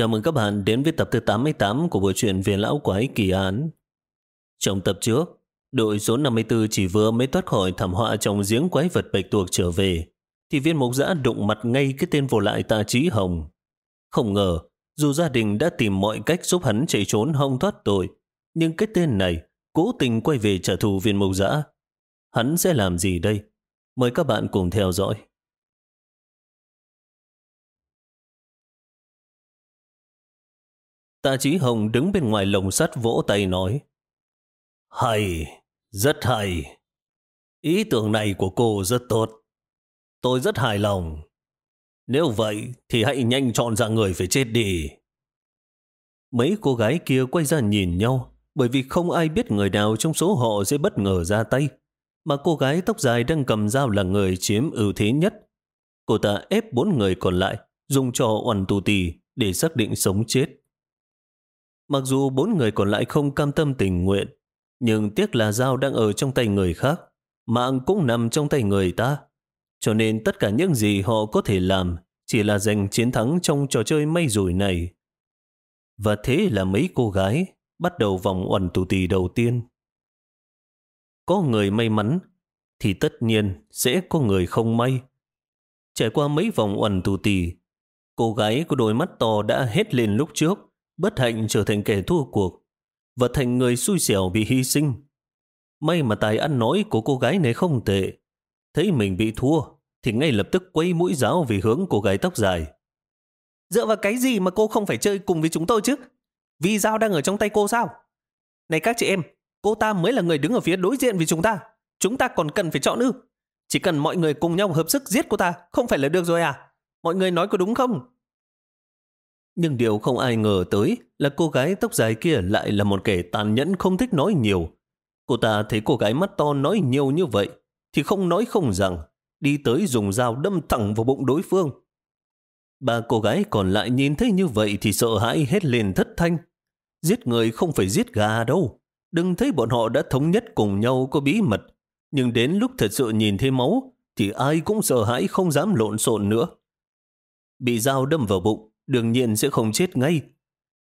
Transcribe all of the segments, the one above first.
Chào mừng các bạn đến với tập thứ 88 của bộ truyện viên Lão Quái Kỳ Án. Trong tập trước, đội số 54 chỉ vừa mới thoát khỏi thảm họa trong giếng quái vật bạch tuộc trở về, thì viên mục giã đụng mặt ngay cái tên vô lại ta trí hồng. Không ngờ, dù gia đình đã tìm mọi cách giúp hắn chạy trốn hông thoát tội, nhưng cái tên này cố tình quay về trả thù viên mục giã. Hắn sẽ làm gì đây? Mời các bạn cùng theo dõi. Tạ Chí Hồng đứng bên ngoài lồng sắt vỗ tay nói Hay, rất hay. Ý tưởng này của cô rất tốt. Tôi rất hài lòng. Nếu vậy thì hãy nhanh chọn ra người phải chết đi. Mấy cô gái kia quay ra nhìn nhau bởi vì không ai biết người nào trong số họ sẽ bất ngờ ra tay. Mà cô gái tóc dài đang cầm dao là người chiếm ưu thế nhất. Cô ta ép bốn người còn lại dùng trò oằn tù tì để xác định sống chết. Mặc dù bốn người còn lại không cam tâm tình nguyện, nhưng tiếc là dao đang ở trong tay người khác, mạng cũng nằm trong tay người ta. Cho nên tất cả những gì họ có thể làm chỉ là giành chiến thắng trong trò chơi may rủi này. Và thế là mấy cô gái bắt đầu vòng uẩn tù tì đầu tiên. Có người may mắn, thì tất nhiên sẽ có người không may. Trải qua mấy vòng uẩn tù tì, cô gái có đôi mắt to đã hết lên lúc trước, bất hạnh trở thành kẻ thua cuộc và thành người xui xẻo bị hy sinh. May mà tài ăn nói của cô gái này không tệ. Thấy mình bị thua thì ngay lập tức quay mũi giáo về hướng cô gái tóc dài. Dựa vào cái gì mà cô không phải chơi cùng với chúng tôi chứ? Vì dao đang ở trong tay cô sao? Này các chị em, cô ta mới là người đứng ở phía đối diện với chúng ta. Chúng ta còn cần phải chọn ư? Chỉ cần mọi người cùng nhau hợp sức giết cô ta, không phải là được rồi à? Mọi người nói có đúng không? Nhưng điều không ai ngờ tới là cô gái tóc dài kia lại là một kẻ tàn nhẫn không thích nói nhiều. Cô ta thấy cô gái mắt to nói nhiều như vậy, thì không nói không rằng, đi tới dùng dao đâm thẳng vào bụng đối phương. Ba cô gái còn lại nhìn thấy như vậy thì sợ hãi hết lên thất thanh. Giết người không phải giết gà đâu. Đừng thấy bọn họ đã thống nhất cùng nhau có bí mật. Nhưng đến lúc thật sự nhìn thấy máu, thì ai cũng sợ hãi không dám lộn xộn nữa. Bị dao đâm vào bụng, đương nhiên sẽ không chết ngay.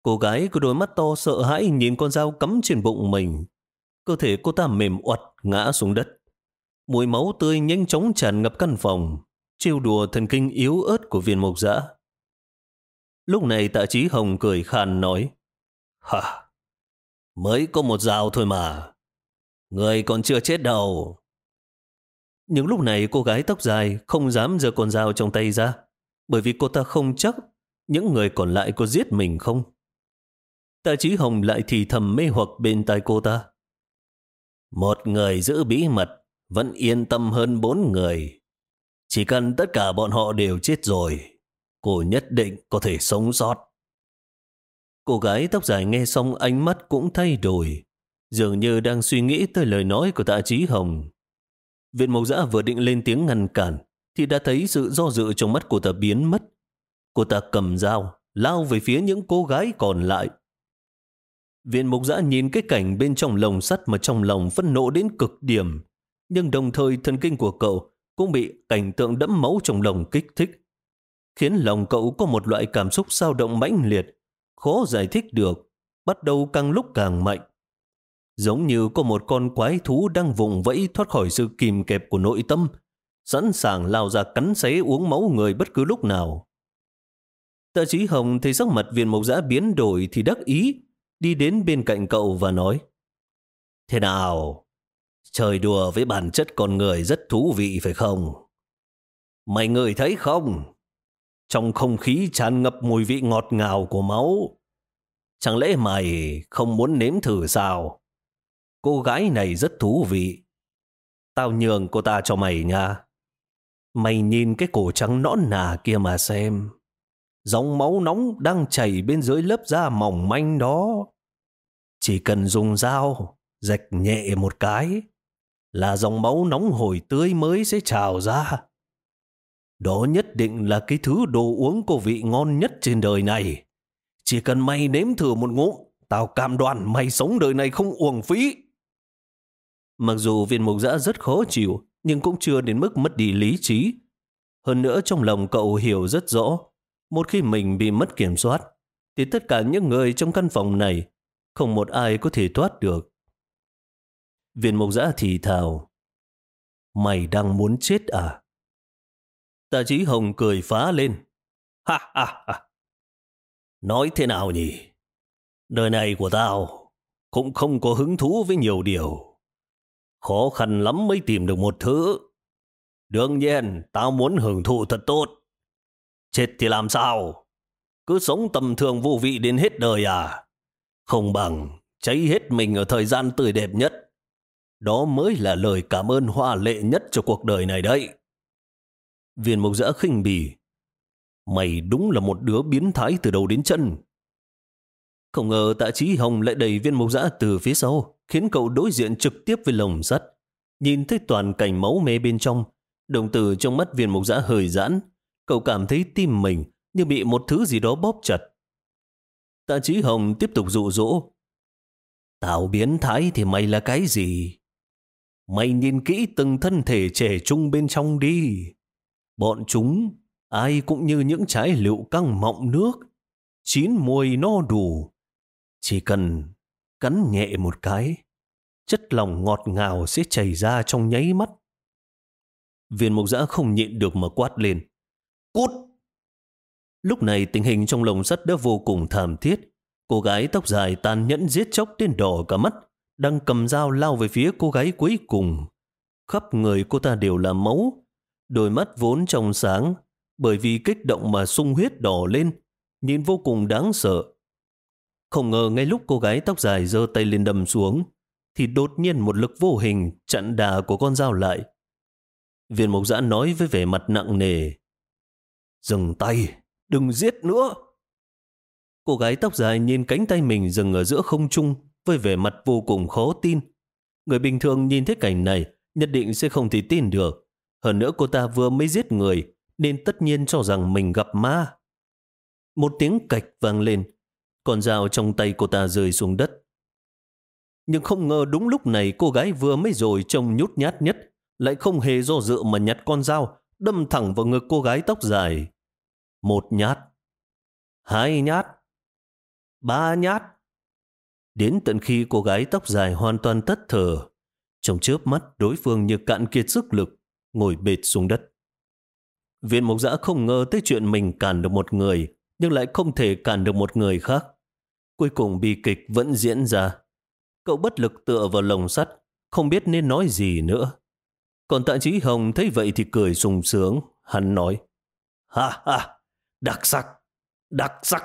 Cô gái có đôi mắt to sợ hãi nhìn con dao cắm trên bụng mình. Cơ thể cô ta mềm oặt ngã xuống đất. Mùi máu tươi nhanh chóng tràn ngập căn phòng, trêu đùa thần kinh yếu ớt của viên mộc dã. Lúc này tạ trí hồng cười khàn nói, Hả, mới có một dao thôi mà, người còn chưa chết đâu. Nhưng lúc này cô gái tóc dài không dám giơ con dao trong tay ra, bởi vì cô ta không chắc những người còn lại có giết mình không? Tạ Chí Hồng lại thì thầm mê hoặc bên tai cô ta. Một người giữ bí mật vẫn yên tâm hơn bốn người. Chỉ cần tất cả bọn họ đều chết rồi, cô nhất định có thể sống sót. Cô gái tóc dài nghe xong ánh mắt cũng thay đổi, dường như đang suy nghĩ tới lời nói của tạ trí hồng. Viện mộc giã vừa định lên tiếng ngăn cản, thì đã thấy sự do dự trong mắt của ta biến mất. Cô ta cầm dao, lao về phía những cô gái còn lại. Viện mục giã nhìn cái cảnh bên trong lồng sắt mà trong lòng phẫn nộ đến cực điểm. Nhưng đồng thời thần kinh của cậu cũng bị cảnh tượng đẫm máu trong lòng kích thích. Khiến lòng cậu có một loại cảm xúc sao động mãnh liệt, khó giải thích được, bắt đầu càng lúc càng mạnh. Giống như có một con quái thú đang vùng vẫy thoát khỏi sự kìm kẹp của nội tâm, sẵn sàng lao ra cắn xé uống máu người bất cứ lúc nào. Tạ Chí Hồng thấy sắc mặt viên mộc giã biến đổi thì đắc ý, đi đến bên cạnh cậu và nói Thế nào? Trời đùa với bản chất con người rất thú vị phải không? Mày người thấy không? Trong không khí tràn ngập mùi vị ngọt ngào của máu. Chẳng lẽ mày không muốn nếm thử sao? Cô gái này rất thú vị. Tao nhường cô ta cho mày nha. Mày nhìn cái cổ trắng nõn nà kia mà xem dòng máu nóng đang chảy bên dưới lớp da mỏng manh đó. Chỉ cần dùng dao, rạch nhẹ một cái, là dòng máu nóng hổi tươi mới sẽ trào ra. Đó nhất định là cái thứ đồ uống có vị ngon nhất trên đời này. Chỉ cần mày nếm thử một ngụm, tao cam đoan mày sống đời này không uổng phí. Mặc dù viên mục giã rất khó chịu, nhưng cũng chưa đến mức mất đi lý trí. Hơn nữa trong lòng cậu hiểu rất rõ, một khi mình bị mất kiểm soát, thì tất cả những người trong căn phòng này không một ai có thể thoát được. Viên mục giã thì thào. Mày đang muốn chết à? Tạ trí hồng cười phá lên. Ha ha ha. Nói thế nào nhỉ? Đời này của tao cũng không có hứng thú với nhiều điều. Khó khăn lắm mới tìm được một thứ. Đương nhiên, tao muốn hưởng thụ thật tốt. Chết thì làm sao? Cứ sống tầm thường vô vị đến hết đời à? Không bằng cháy hết mình ở thời gian tươi đẹp nhất. Đó mới là lời cảm ơn hoa lệ nhất cho cuộc đời này đấy. Viên mục giã khinh bỉ. Mày đúng là một đứa biến thái từ đầu đến chân. Không ngờ tạ trí hồng lại đẩy viên mục giã từ phía sau, khiến cậu đối diện trực tiếp với lồng sắt. Nhìn thấy toàn cảnh máu mê bên trong, đồng tử trong mắt viên mục giã hơi giãn. Cậu cảm thấy tim mình như bị một thứ gì đó bóp chặt. Tạ Chí hồng tiếp tục dụ dỗ. Tao biến thái thì mày là cái gì? Mày nhìn kỹ từng thân thể trẻ trung bên trong đi. Bọn chúng, ai cũng như những trái lựu căng mọng nước, chín mùi no đủ. Chỉ cần cắn nhẹ một cái, chất lòng ngọt ngào sẽ chảy ra trong nháy mắt. Viên mục giã không nhịn được mà quát lên. Cút! Lúc này tình hình trong lồng sắt đã vô cùng thảm thiết. Cô gái tóc dài tàn nhẫn giết chóc đến đỏ cả mắt, đang cầm dao lao về phía cô gái cuối cùng. Khắp người cô ta đều là máu, đôi mắt vốn trong sáng, bởi vì kích động mà sung huyết đỏ lên, nhìn vô cùng đáng sợ. Không ngờ ngay lúc cô gái tóc dài giơ tay lên đầm xuống, thì đột nhiên một lực vô hình chặn đà của con dao lại. Viên mục giã nói với vẻ mặt nặng nề. Dừng tay, đừng giết nữa. Cô gái tóc dài nhìn cánh tay mình dừng ở giữa không trung với vẻ mặt vô cùng khó tin. Người bình thường nhìn thấy cảnh này nhất định sẽ không thể tin được. Hơn nữa cô ta vừa mới giết người nên tất nhiên cho rằng mình gặp ma. Một tiếng cạch vang lên, con dao trong tay cô ta rơi xuống đất. Nhưng không ngờ đúng lúc này cô gái vừa mới rồi trông nhút nhát nhất, lại không hề do dự mà nhặt con dao, đâm thẳng vào ngực cô gái tóc dài. Một nhát, hai nhát, ba nhát. Đến tận khi cô gái tóc dài hoàn toàn tất thở, trong chớp mắt đối phương như cạn kiệt sức lực, ngồi bệt xuống đất. Viện mục giã không ngờ tới chuyện mình cản được một người, nhưng lại không thể cản được một người khác. Cuối cùng bi kịch vẫn diễn ra. Cậu bất lực tựa vào lồng sắt, không biết nên nói gì nữa. Còn tạ trí hồng thấy vậy thì cười sùng sướng. Hắn nói, ha ha, đặc sắc, đặc sắc,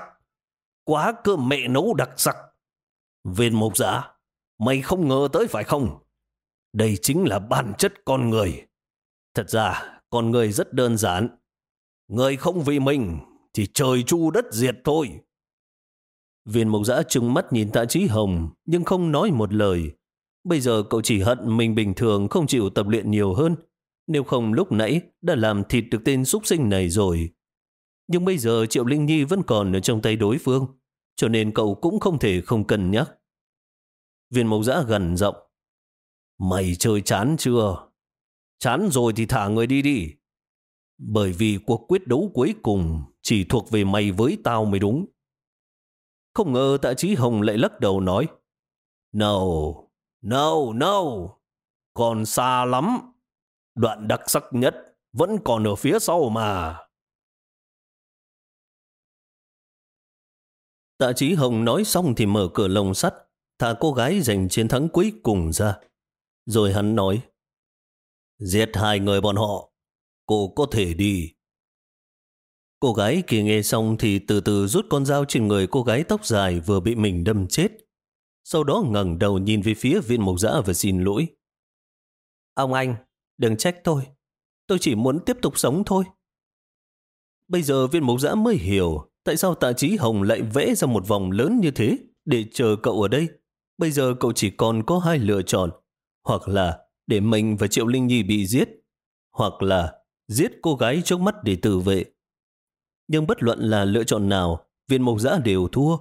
quá cơ mẹ nấu đặc sắc. Viên mục giả, mày không ngờ tới phải không? Đây chính là bản chất con người. Thật ra, con người rất đơn giản. Người không vì mình, thì trời chu đất diệt thôi. Viên mộc giã trừng mắt nhìn tạ trí hồng, nhưng không nói một lời. Bây giờ cậu chỉ hận mình bình thường không chịu tập luyện nhiều hơn. Nếu không lúc nãy đã làm thịt được tên súc sinh này rồi. Nhưng bây giờ Triệu Linh Nhi vẫn còn ở trong tay đối phương, cho nên cậu cũng không thể không cân nhắc. Viên mẫu giã gần rộng, Mày chơi chán chưa? Chán rồi thì thả người đi đi. Bởi vì cuộc quyết đấu cuối cùng chỉ thuộc về mày với tao mới đúng. Không ngờ tạ trí hồng lại lắc đầu nói No, no, no, còn xa lắm. Đoạn đặc sắc nhất vẫn còn ở phía sau mà. Tạ Chí hồng nói xong thì mở cửa lồng sắt, thả cô gái giành chiến thắng cuối cùng ra. Rồi hắn nói, giết hai người bọn họ, cô có thể đi. Cô gái kia nghe xong thì từ từ rút con dao trên người cô gái tóc dài vừa bị mình đâm chết. Sau đó ngẩng đầu nhìn về phía viên mộc dã và xin lỗi. Ông anh, đừng trách tôi. Tôi chỉ muốn tiếp tục sống thôi. Bây giờ viên mộc dã mới hiểu tại sao tạ trí hồng lại vẽ ra một vòng lớn như thế để chờ cậu ở đây. Bây giờ cậu chỉ còn có hai lựa chọn. Hoặc là để mình và Triệu Linh Nhi bị giết. Hoặc là giết cô gái trước mắt để tự vệ. Nhưng bất luận là lựa chọn nào, viên mộc giã đều thua.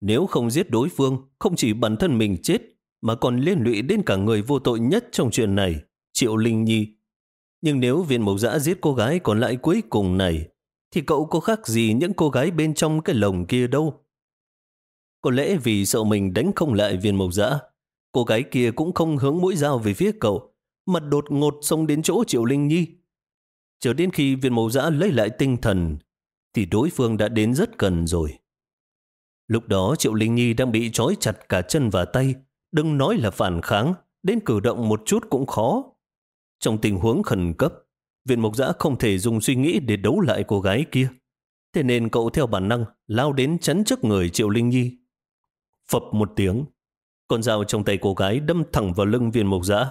Nếu không giết đối phương, không chỉ bản thân mình chết, mà còn liên lụy đến cả người vô tội nhất trong chuyện này, Triệu Linh Nhi. Nhưng nếu viên mộc giã giết cô gái còn lại cuối cùng này, thì cậu có khác gì những cô gái bên trong cái lồng kia đâu. Có lẽ vì sợ mình đánh không lại viên mộc dã, cô gái kia cũng không hướng mũi dao về phía cậu, mà đột ngột xông đến chỗ Triệu Linh Nhi. Chờ đến khi viên mộc dã lấy lại tinh thần, thì đối phương đã đến rất gần rồi. Lúc đó Triệu Linh Nhi đang bị trói chặt cả chân và tay, đừng nói là phản kháng, đến cử động một chút cũng khó. Trong tình huống khẩn cấp, viện mộc giã không thể dùng suy nghĩ để đấu lại cô gái kia. Thế nên cậu theo bản năng lao đến chắn trước người Triệu Linh Nhi. Phập một tiếng, con dao trong tay cô gái đâm thẳng vào lưng viên mộc giã.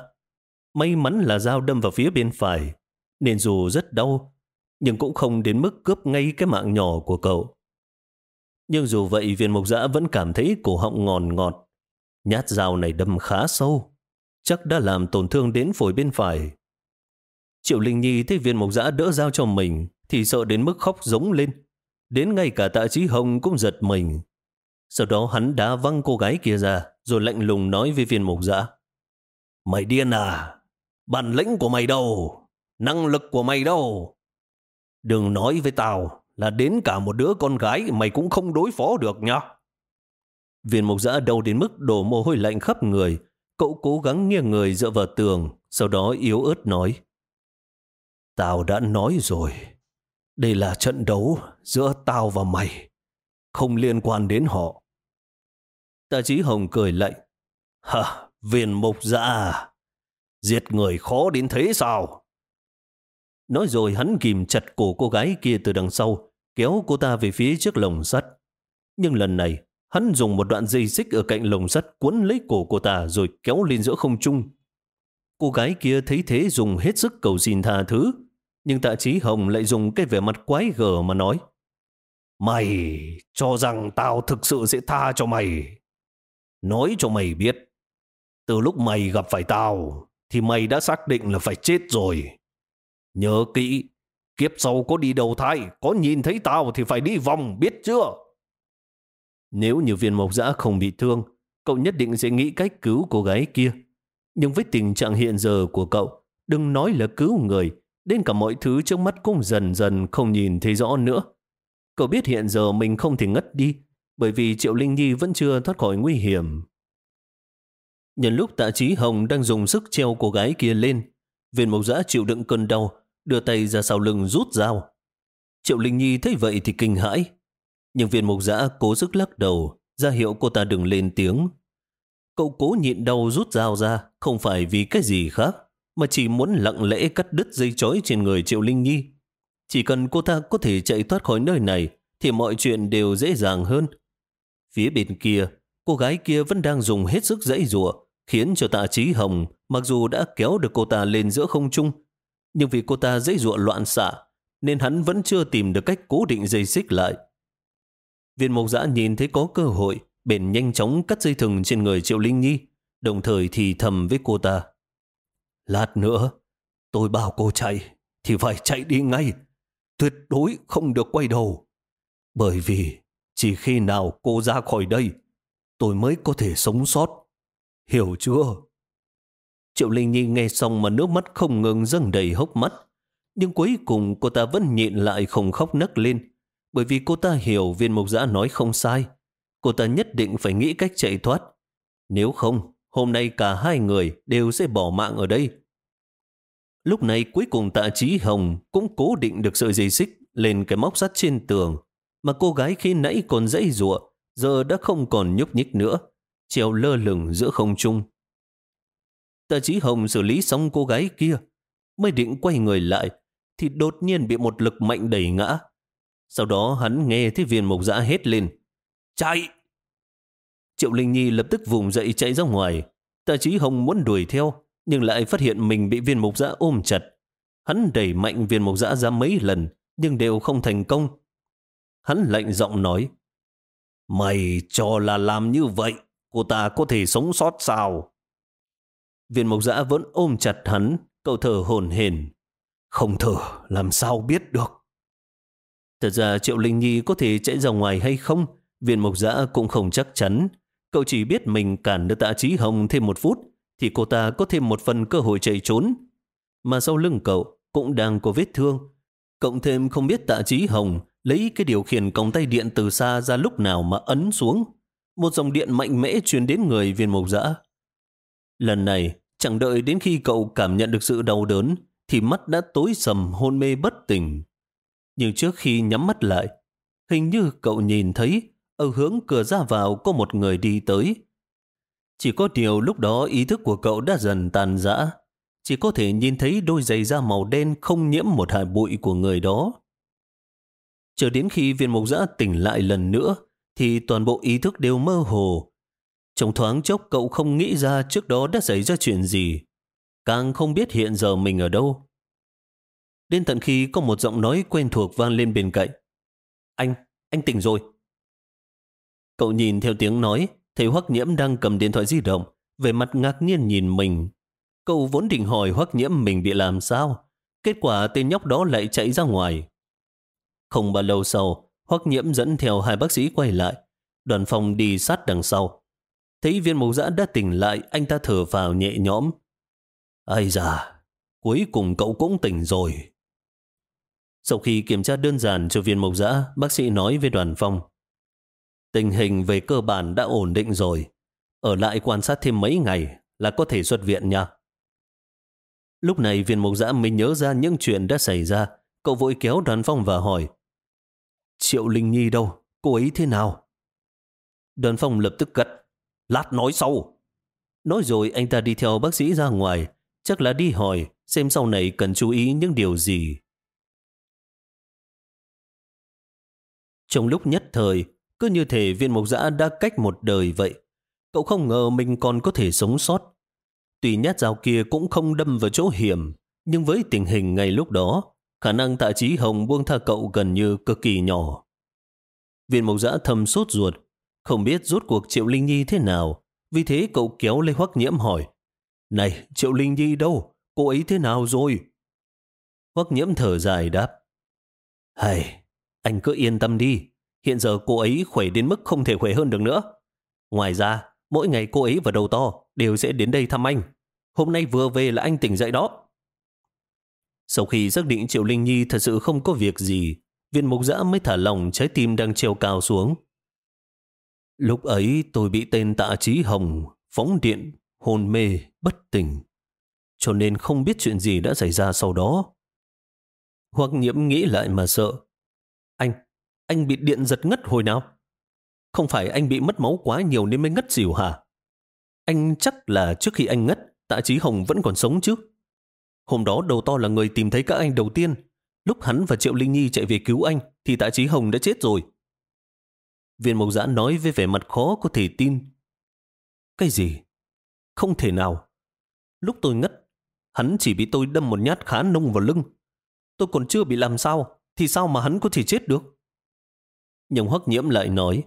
May mắn là dao đâm vào phía bên phải, nên dù rất đau, nhưng cũng không đến mức cướp ngay cái mạng nhỏ của cậu. Nhưng dù vậy viên mộc giã vẫn cảm thấy cổ họng ngòn ngọt. Nhát dao này đâm khá sâu, chắc đã làm tổn thương đến phổi bên phải. Triệu Linh Nhi thấy viên mộc giã đỡ dao cho mình thì sợ đến mức khóc giống lên. Đến ngay cả tạ trí hồng cũng giật mình. Sau đó hắn đá văng cô gái kia ra rồi lạnh lùng nói với viên mộc giã. Mày điên à? Bản lĩnh của mày đâu? Năng lực của mày đâu? Đừng nói với tao là đến cả một đứa con gái mày cũng không đối phó được nhá. Viên mục giã đau đến mức đổ mồ hôi lạnh khắp người. Cậu cố gắng nghiêng người dựa vào tường, sau đó yếu ớt nói. Tao đã nói rồi, đây là trận đấu giữa tao và mày, không liên quan đến họ. Tạ Chí hồng cười lạnh. Hả, viên mục dạ, diệt à? người khó đến thế sao? Nói rồi hắn kìm chặt cổ cô gái kia từ đằng sau, kéo cô ta về phía trước lồng sắt. Nhưng lần này, hắn dùng một đoạn dây xích ở cạnh lồng sắt cuốn lấy cổ cô ta rồi kéo lên giữa không trung. Cô gái kia thấy thế dùng hết sức cầu xin tha thứ, nhưng tạ trí hồng lại dùng cái vẻ mặt quái gở mà nói Mày cho rằng tao thực sự sẽ tha cho mày. Nói cho mày biết, từ lúc mày gặp phải tao, thì mày đã xác định là phải chết rồi. Nhớ kỹ, kiếp sau có đi đầu thai, có nhìn thấy tao thì phải đi vòng, biết chưa? Nếu như viên mộc dã không bị thương, cậu nhất định sẽ nghĩ cách cứu cô gái kia. Nhưng với tình trạng hiện giờ của cậu, đừng nói là cứu người, đến cả mọi thứ trước mắt cũng dần dần không nhìn thấy rõ nữa. Cậu biết hiện giờ mình không thể ngất đi, bởi vì Triệu Linh Nhi vẫn chưa thoát khỏi nguy hiểm. Nhân lúc tạ trí Hồng đang dùng sức treo cô gái kia lên, viên mộc giã chịu đựng cơn đau, đưa tay ra sau lưng rút dao. Triệu Linh Nhi thấy vậy thì kinh hãi. Nhưng viên mộc giã cố sức lắc đầu, ra hiệu cô ta đừng lên tiếng. Cậu cố nhịn đau rút dao ra, không phải vì cái gì khác, mà chỉ muốn lặng lẽ cắt đứt dây chói trên người Triệu Linh Nhi. Chỉ cần cô ta có thể chạy thoát khỏi nơi này, thì mọi chuyện đều dễ dàng hơn. Phía bên kia, cô gái kia vẫn đang dùng hết sức dãy rủa khiến cho tạ trí hồng, mặc dù đã kéo được cô ta lên giữa không trung, nhưng vì cô ta dãy rùa loạn xạ, nên hắn vẫn chưa tìm được cách cố định dây xích lại. Viên mộc giã nhìn thấy có cơ hội, bền nhanh chóng cắt dây thừng trên người Triệu Linh Nhi, đồng thời thì thầm với cô ta. Lát nữa, tôi bảo cô chạy, thì phải chạy đi ngay. Tuyệt đối không được quay đầu. Bởi vì chỉ khi nào cô ra khỏi đây, tôi mới có thể sống sót. Hiểu chưa? Triệu Linh Nhi nghe xong mà nước mắt không ngừng dâng đầy hốc mắt. Nhưng cuối cùng cô ta vẫn nhịn lại không khóc nấc lên. Bởi vì cô ta hiểu viên mục giã nói không sai. Cô ta nhất định phải nghĩ cách chạy thoát. Nếu không, hôm nay cả hai người đều sẽ bỏ mạng ở đây. Lúc này cuối cùng tạ trí hồng cũng cố định được sợi dây xích lên cái móc sắt trên tường. Mà cô gái khi nãy còn dãy rụa, giờ đã không còn nhúc nhích nữa, treo lơ lửng giữa không trung. Tạ Chí Hồng xử lý xong cô gái kia, mới định quay người lại, thì đột nhiên bị một lực mạnh đẩy ngã. Sau đó hắn nghe thấy viên mộc dã hét lên. Chạy! Triệu Linh Nhi lập tức vùng dậy chạy ra ngoài. Tạ Chí Hồng muốn đuổi theo, nhưng lại phát hiện mình bị viên mộc giã ôm chặt. Hắn đẩy mạnh viên mộc giã ra mấy lần, nhưng đều không thành công. Hắn lạnh giọng nói, Mày cho là làm như vậy, cô ta có thể sống sót sao? Viên mộc giã vẫn ôm chặt hắn, cậu thở hồn hển. Không thở, làm sao biết được. Thật ra Triệu Linh Nhi có thể chạy ra ngoài hay không, viên mộc giã cũng không chắc chắn. Cậu chỉ biết mình cản được tạ trí hồng thêm một phút, thì cô ta có thêm một phần cơ hội chạy trốn. Mà sau lưng cậu cũng đang có vết thương. Cộng thêm không biết tạ trí hồng lấy cái điều khiển còng tay điện từ xa ra lúc nào mà ấn xuống. một dòng điện mạnh mẽ truyền đến người viên mộc dã. Lần này, chẳng đợi đến khi cậu cảm nhận được sự đau đớn, thì mắt đã tối sầm hôn mê bất tỉnh. Nhưng trước khi nhắm mắt lại, hình như cậu nhìn thấy ở hướng cửa ra vào có một người đi tới. Chỉ có điều lúc đó ý thức của cậu đã dần tàn rã, chỉ có thể nhìn thấy đôi giày da màu đen không nhiễm một hạt bụi của người đó. Chờ đến khi viên mục giã tỉnh lại lần nữa, thì toàn bộ ý thức đều mơ hồ. Trong thoáng chốc cậu không nghĩ ra trước đó đã xảy ra chuyện gì, càng không biết hiện giờ mình ở đâu. Đến tận khi có một giọng nói quen thuộc vang lên bên cạnh. Anh, anh tỉnh rồi. Cậu nhìn theo tiếng nói, thấy Hoắc Nhiễm đang cầm điện thoại di động, về mặt ngạc nhiên nhìn mình. Cậu vốn định hỏi Hoắc Nhiễm mình bị làm sao, kết quả tên nhóc đó lại chạy ra ngoài. Không bao lâu sau, Hoắc Nhiễm dẫn theo hai bác sĩ quay lại, đoàn phòng đi sát đằng sau. Thấy viên mục giã đã tỉnh lại, anh ta thở vào nhẹ nhõm. Ây da, cuối cùng cậu cũng tỉnh rồi. Sau khi kiểm tra đơn giản cho viên mộc giã, bác sĩ nói với đoàn phong. Tình hình về cơ bản đã ổn định rồi. Ở lại quan sát thêm mấy ngày là có thể xuất viện nha. Lúc này viên mộc giã mới nhớ ra những chuyện đã xảy ra. Cậu vội kéo đoàn phong và hỏi. Triệu Linh Nhi đâu? Cô ấy thế nào? Đoàn phong lập tức gật. Lát nói sau. Nói rồi anh ta đi theo bác sĩ ra ngoài. Chắc là đi hỏi xem sau này cần chú ý những điều gì. Trong lúc nhất thời, cứ như thể viên mộc giã đã cách một đời vậy. Cậu không ngờ mình còn có thể sống sót. Tuy nhát dao kia cũng không đâm vào chỗ hiểm, nhưng với tình hình ngay lúc đó, khả năng tạ trí hồng buông tha cậu gần như cực kỳ nhỏ. Viên mộc giã thầm sốt ruột, không biết rốt cuộc Triệu Linh Nhi thế nào, vì thế cậu kéo lê hoắc nhiễm hỏi, Này, Triệu Linh Nhi đâu? Cô ấy thế nào rồi? Hoắc nhiễm thở dài đáp, Hay, anh cứ yên tâm đi, hiện giờ cô ấy khỏe đến mức không thể khỏe hơn được nữa. Ngoài ra, mỗi ngày cô ấy và đầu to đều sẽ đến đây thăm anh. Hôm nay vừa về là anh tỉnh dậy đó. Sau khi xác định Triệu Linh Nhi thật sự không có việc gì, viên mục giã mới thả lòng trái tim đang treo cao xuống. Lúc ấy tôi bị tên tạ trí hồng, phóng điện, hôn mê, bất tỉnh. Cho nên không biết chuyện gì đã xảy ra sau đó. Hoặc nhiễm nghĩ lại mà sợ. Anh, bị điện giật ngất hồi nào? Không phải anh bị mất máu quá nhiều nên mới ngất xỉu hả? Anh chắc là trước khi anh ngất, tạ trí hồng vẫn còn sống chứ? Hôm đó đầu to là người tìm thấy các anh đầu tiên. Lúc hắn và Triệu Linh Nhi chạy về cứu anh thì tạ trí hồng đã chết rồi. Viên mộc giã nói với vẻ mặt khó có thể tin. Cái gì? Không thể nào. Lúc tôi ngất, hắn chỉ bị tôi đâm một nhát khá nông vào lưng. Tôi còn chưa bị làm sao thì sao mà hắn có thể chết được? Nhưng hoắc nhiễm lại nói,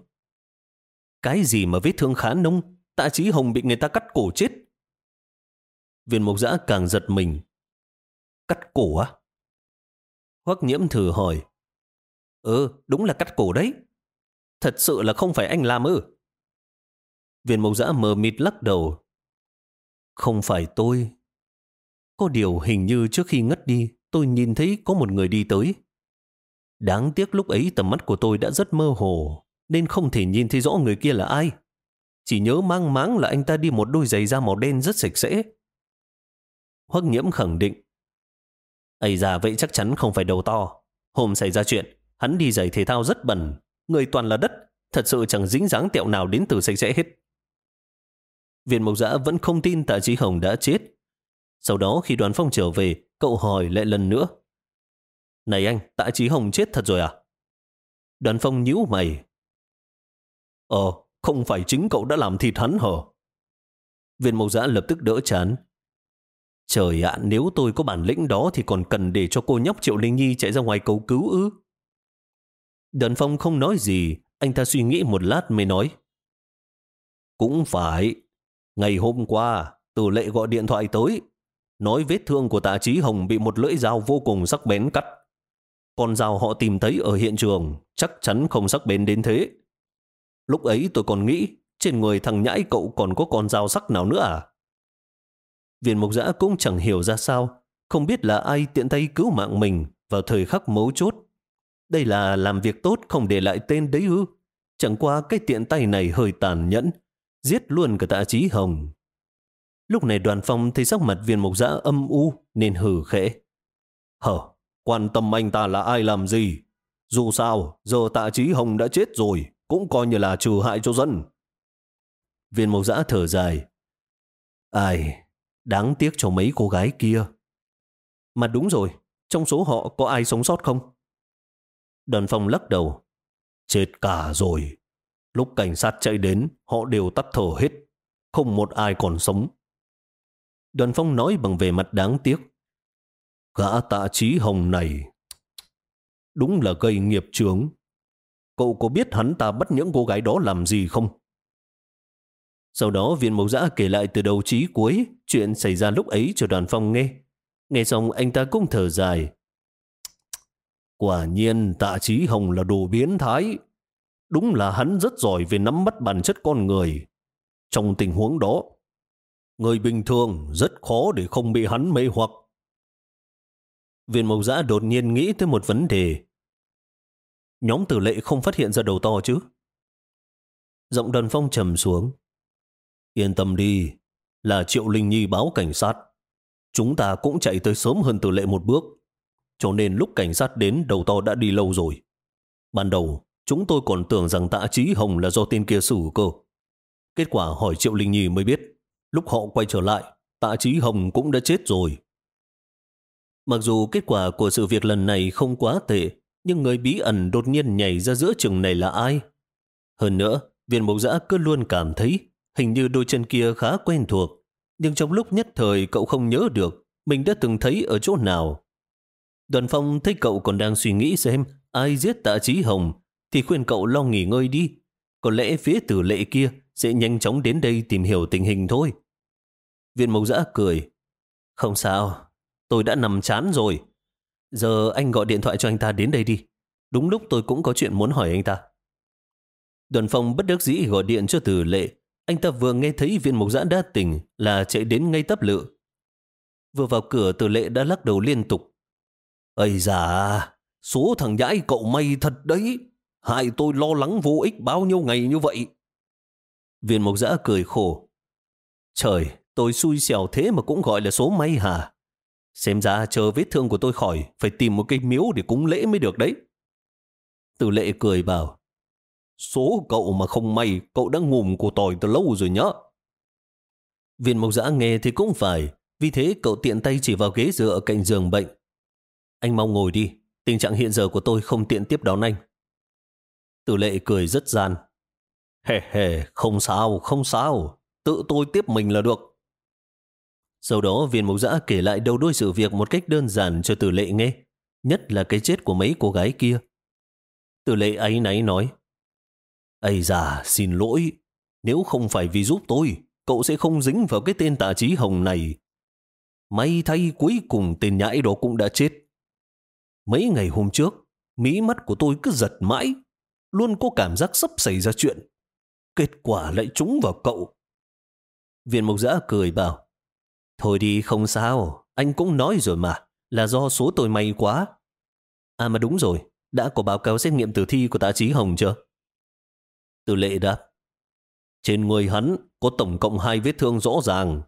cái gì mà vết thương khá nông, tạ trí hồng bị người ta cắt cổ chết. Viên mộc giã càng giật mình. Cắt cổ á? Hoắc nhiễm thử hỏi. Ừ, đúng là cắt cổ đấy. Thật sự là không phải anh làm ư? Viên mộc giã mờ mịt lắc đầu. Không phải tôi. Có điều hình như trước khi ngất đi, tôi nhìn thấy có một người đi tới. Đáng tiếc lúc ấy tầm mắt của tôi đã rất mơ hồ, nên không thể nhìn thấy rõ người kia là ai. Chỉ nhớ mang máng là anh ta đi một đôi giày da màu đen rất sạch sẽ. Hoắc nhiễm khẳng định. Ây già vậy chắc chắn không phải đầu to. Hôm xảy ra chuyện, hắn đi giày thể thao rất bẩn, người toàn là đất, thật sự chẳng dính dáng tẹo nào đến từ sạch sẽ hết. Viện Mộc Giã vẫn không tin Tạ Trí Hồng đã chết. Sau đó khi đoàn phong trở về, cậu hỏi lại lần nữa. Này anh, Tạ Trí Hồng chết thật rồi à? Đoàn phong nhíu mày. Ờ, không phải chính cậu đã làm thịt hắn hở? Viên mộc giã lập tức đỡ chán. Trời ạ, nếu tôi có bản lĩnh đó thì còn cần để cho cô nhóc Triệu Linh Nhi chạy ra ngoài cầu cứu ư? Đoàn phong không nói gì, anh ta suy nghĩ một lát mới nói. Cũng phải. Ngày hôm qua, tử lệ gọi điện thoại tới, nói vết thương của tạ trí hồng bị một lưỡi dao vô cùng sắc bén cắt. Con dao họ tìm thấy ở hiện trường chắc chắn không sắc bén đến thế. Lúc ấy tôi còn nghĩ trên người thằng nhãi cậu còn có con dao sắc nào nữa à? Viên mục giã cũng chẳng hiểu ra sao, không biết là ai tiện tay cứu mạng mình vào thời khắc mấu chốt. Đây là làm việc tốt không để lại tên đấy ư? Chẳng qua cái tiện tay này hơi tàn nhẫn, giết luôn cả tạ trí hồng. Lúc này đoàn phong thấy sắc mặt viên mộc giã âm u nên hừ khẽ. Hờ, quan tâm anh ta là ai làm gì? Dù sao, giờ tạ trí hồng đã chết rồi, cũng coi như là trừ hại cho dân. Viên mộc giã thở dài. Ai, đáng tiếc cho mấy cô gái kia. Mà đúng rồi, trong số họ có ai sống sót không? Đoàn phong lắc đầu. Chết cả rồi. Lúc cảnh sát chạy đến, họ đều tắt thở hết. Không một ai còn sống. Đoàn phong nói bằng vẻ mặt đáng tiếc. Gã tạ trí hồng này đúng là gây nghiệp chướng. Cậu có biết hắn ta bắt những cô gái đó làm gì không? Sau đó viên mẫu giã kể lại từ đầu chí cuối chuyện xảy ra lúc ấy cho đoàn phong nghe. Nghe xong anh ta cũng thở dài. Quả nhiên tạ trí hồng là đồ biến thái. Đúng là hắn rất giỏi về nắm bắt bản chất con người. Trong tình huống đó, người bình thường rất khó để không bị hắn mê hoặc. Viên mộc giã đột nhiên nghĩ tới một vấn đề. Nhóm tử lệ không phát hiện ra đầu to chứ? Giọng đoàn phong trầm xuống. Yên tâm đi, là Triệu Linh Nhi báo cảnh sát. Chúng ta cũng chạy tới sớm hơn tử lệ một bước. Cho nên lúc cảnh sát đến đầu to đã đi lâu rồi. Ban đầu, chúng tôi còn tưởng rằng tạ trí hồng là do tên kia xử cơ. Kết quả hỏi Triệu Linh Nhi mới biết, lúc họ quay trở lại, tạ trí hồng cũng đã chết rồi. Mặc dù kết quả của sự việc lần này không quá tệ, nhưng người bí ẩn đột nhiên nhảy ra giữa chừng này là ai? Hơn nữa, viên mộc giã cứ luôn cảm thấy hình như đôi chân kia khá quen thuộc, nhưng trong lúc nhất thời cậu không nhớ được mình đã từng thấy ở chỗ nào. Đoàn phong thấy cậu còn đang suy nghĩ xem ai giết tạ trí hồng, thì khuyên cậu lo nghỉ ngơi đi. Có lẽ phía tử lệ kia sẽ nhanh chóng đến đây tìm hiểu tình hình thôi. Viên mộc giã cười. Không sao, tôi đã nằm chán rồi. Giờ anh gọi điện thoại cho anh ta đến đây đi. Đúng lúc tôi cũng có chuyện muốn hỏi anh ta. Đoàn phong bất đắc dĩ gọi điện cho từ lệ. Anh ta vừa nghe thấy viên mục giã đã tỉnh là chạy đến ngay tấp lự. Vừa vào cửa từ lệ đã lắc đầu liên tục. Ây da, số thằng nhãi cậu may thật đấy. Hại tôi lo lắng vô ích bao nhiêu ngày như vậy. Viên mục giã cười khổ. Trời, tôi xui xẻo thế mà cũng gọi là số may hả? Xem ra chờ vết thương của tôi khỏi, phải tìm một cây miếu để cúng lễ mới được đấy. Tử lệ cười bảo, số cậu mà không may, cậu đã ngùm của tỏi từ lâu rồi nhá. Viên mộc giã nghe thì cũng phải, vì thế cậu tiện tay chỉ vào ghế dựa cạnh giường bệnh. Anh mau ngồi đi, tình trạng hiện giờ của tôi không tiện tiếp đón anh. Tử lệ cười rất gian. Hề hề, không sao, không sao, tự tôi tiếp mình là được. Sau đó viên mục giã kể lại đầu đuôi sự việc một cách đơn giản cho tử lệ nghe, nhất là cái chết của mấy cô gái kia. Tử lệ ấy náy nói, Ây già xin lỗi, nếu không phải vì giúp tôi, cậu sẽ không dính vào cái tên tạ trí hồng này. May thay cuối cùng tên nhãi đó cũng đã chết. Mấy ngày hôm trước, mí mắt của tôi cứ giật mãi, luôn có cảm giác sắp xảy ra chuyện. Kết quả lại trúng vào cậu. Viện mộc giã cười bảo, Thôi đi không sao, anh cũng nói rồi mà, là do số tôi may quá. À mà đúng rồi, đã có báo cáo xét nghiệm tử thi của tạ trí Hồng chưa? Từ lệ đáp. Trên người hắn có tổng cộng hai vết thương rõ ràng.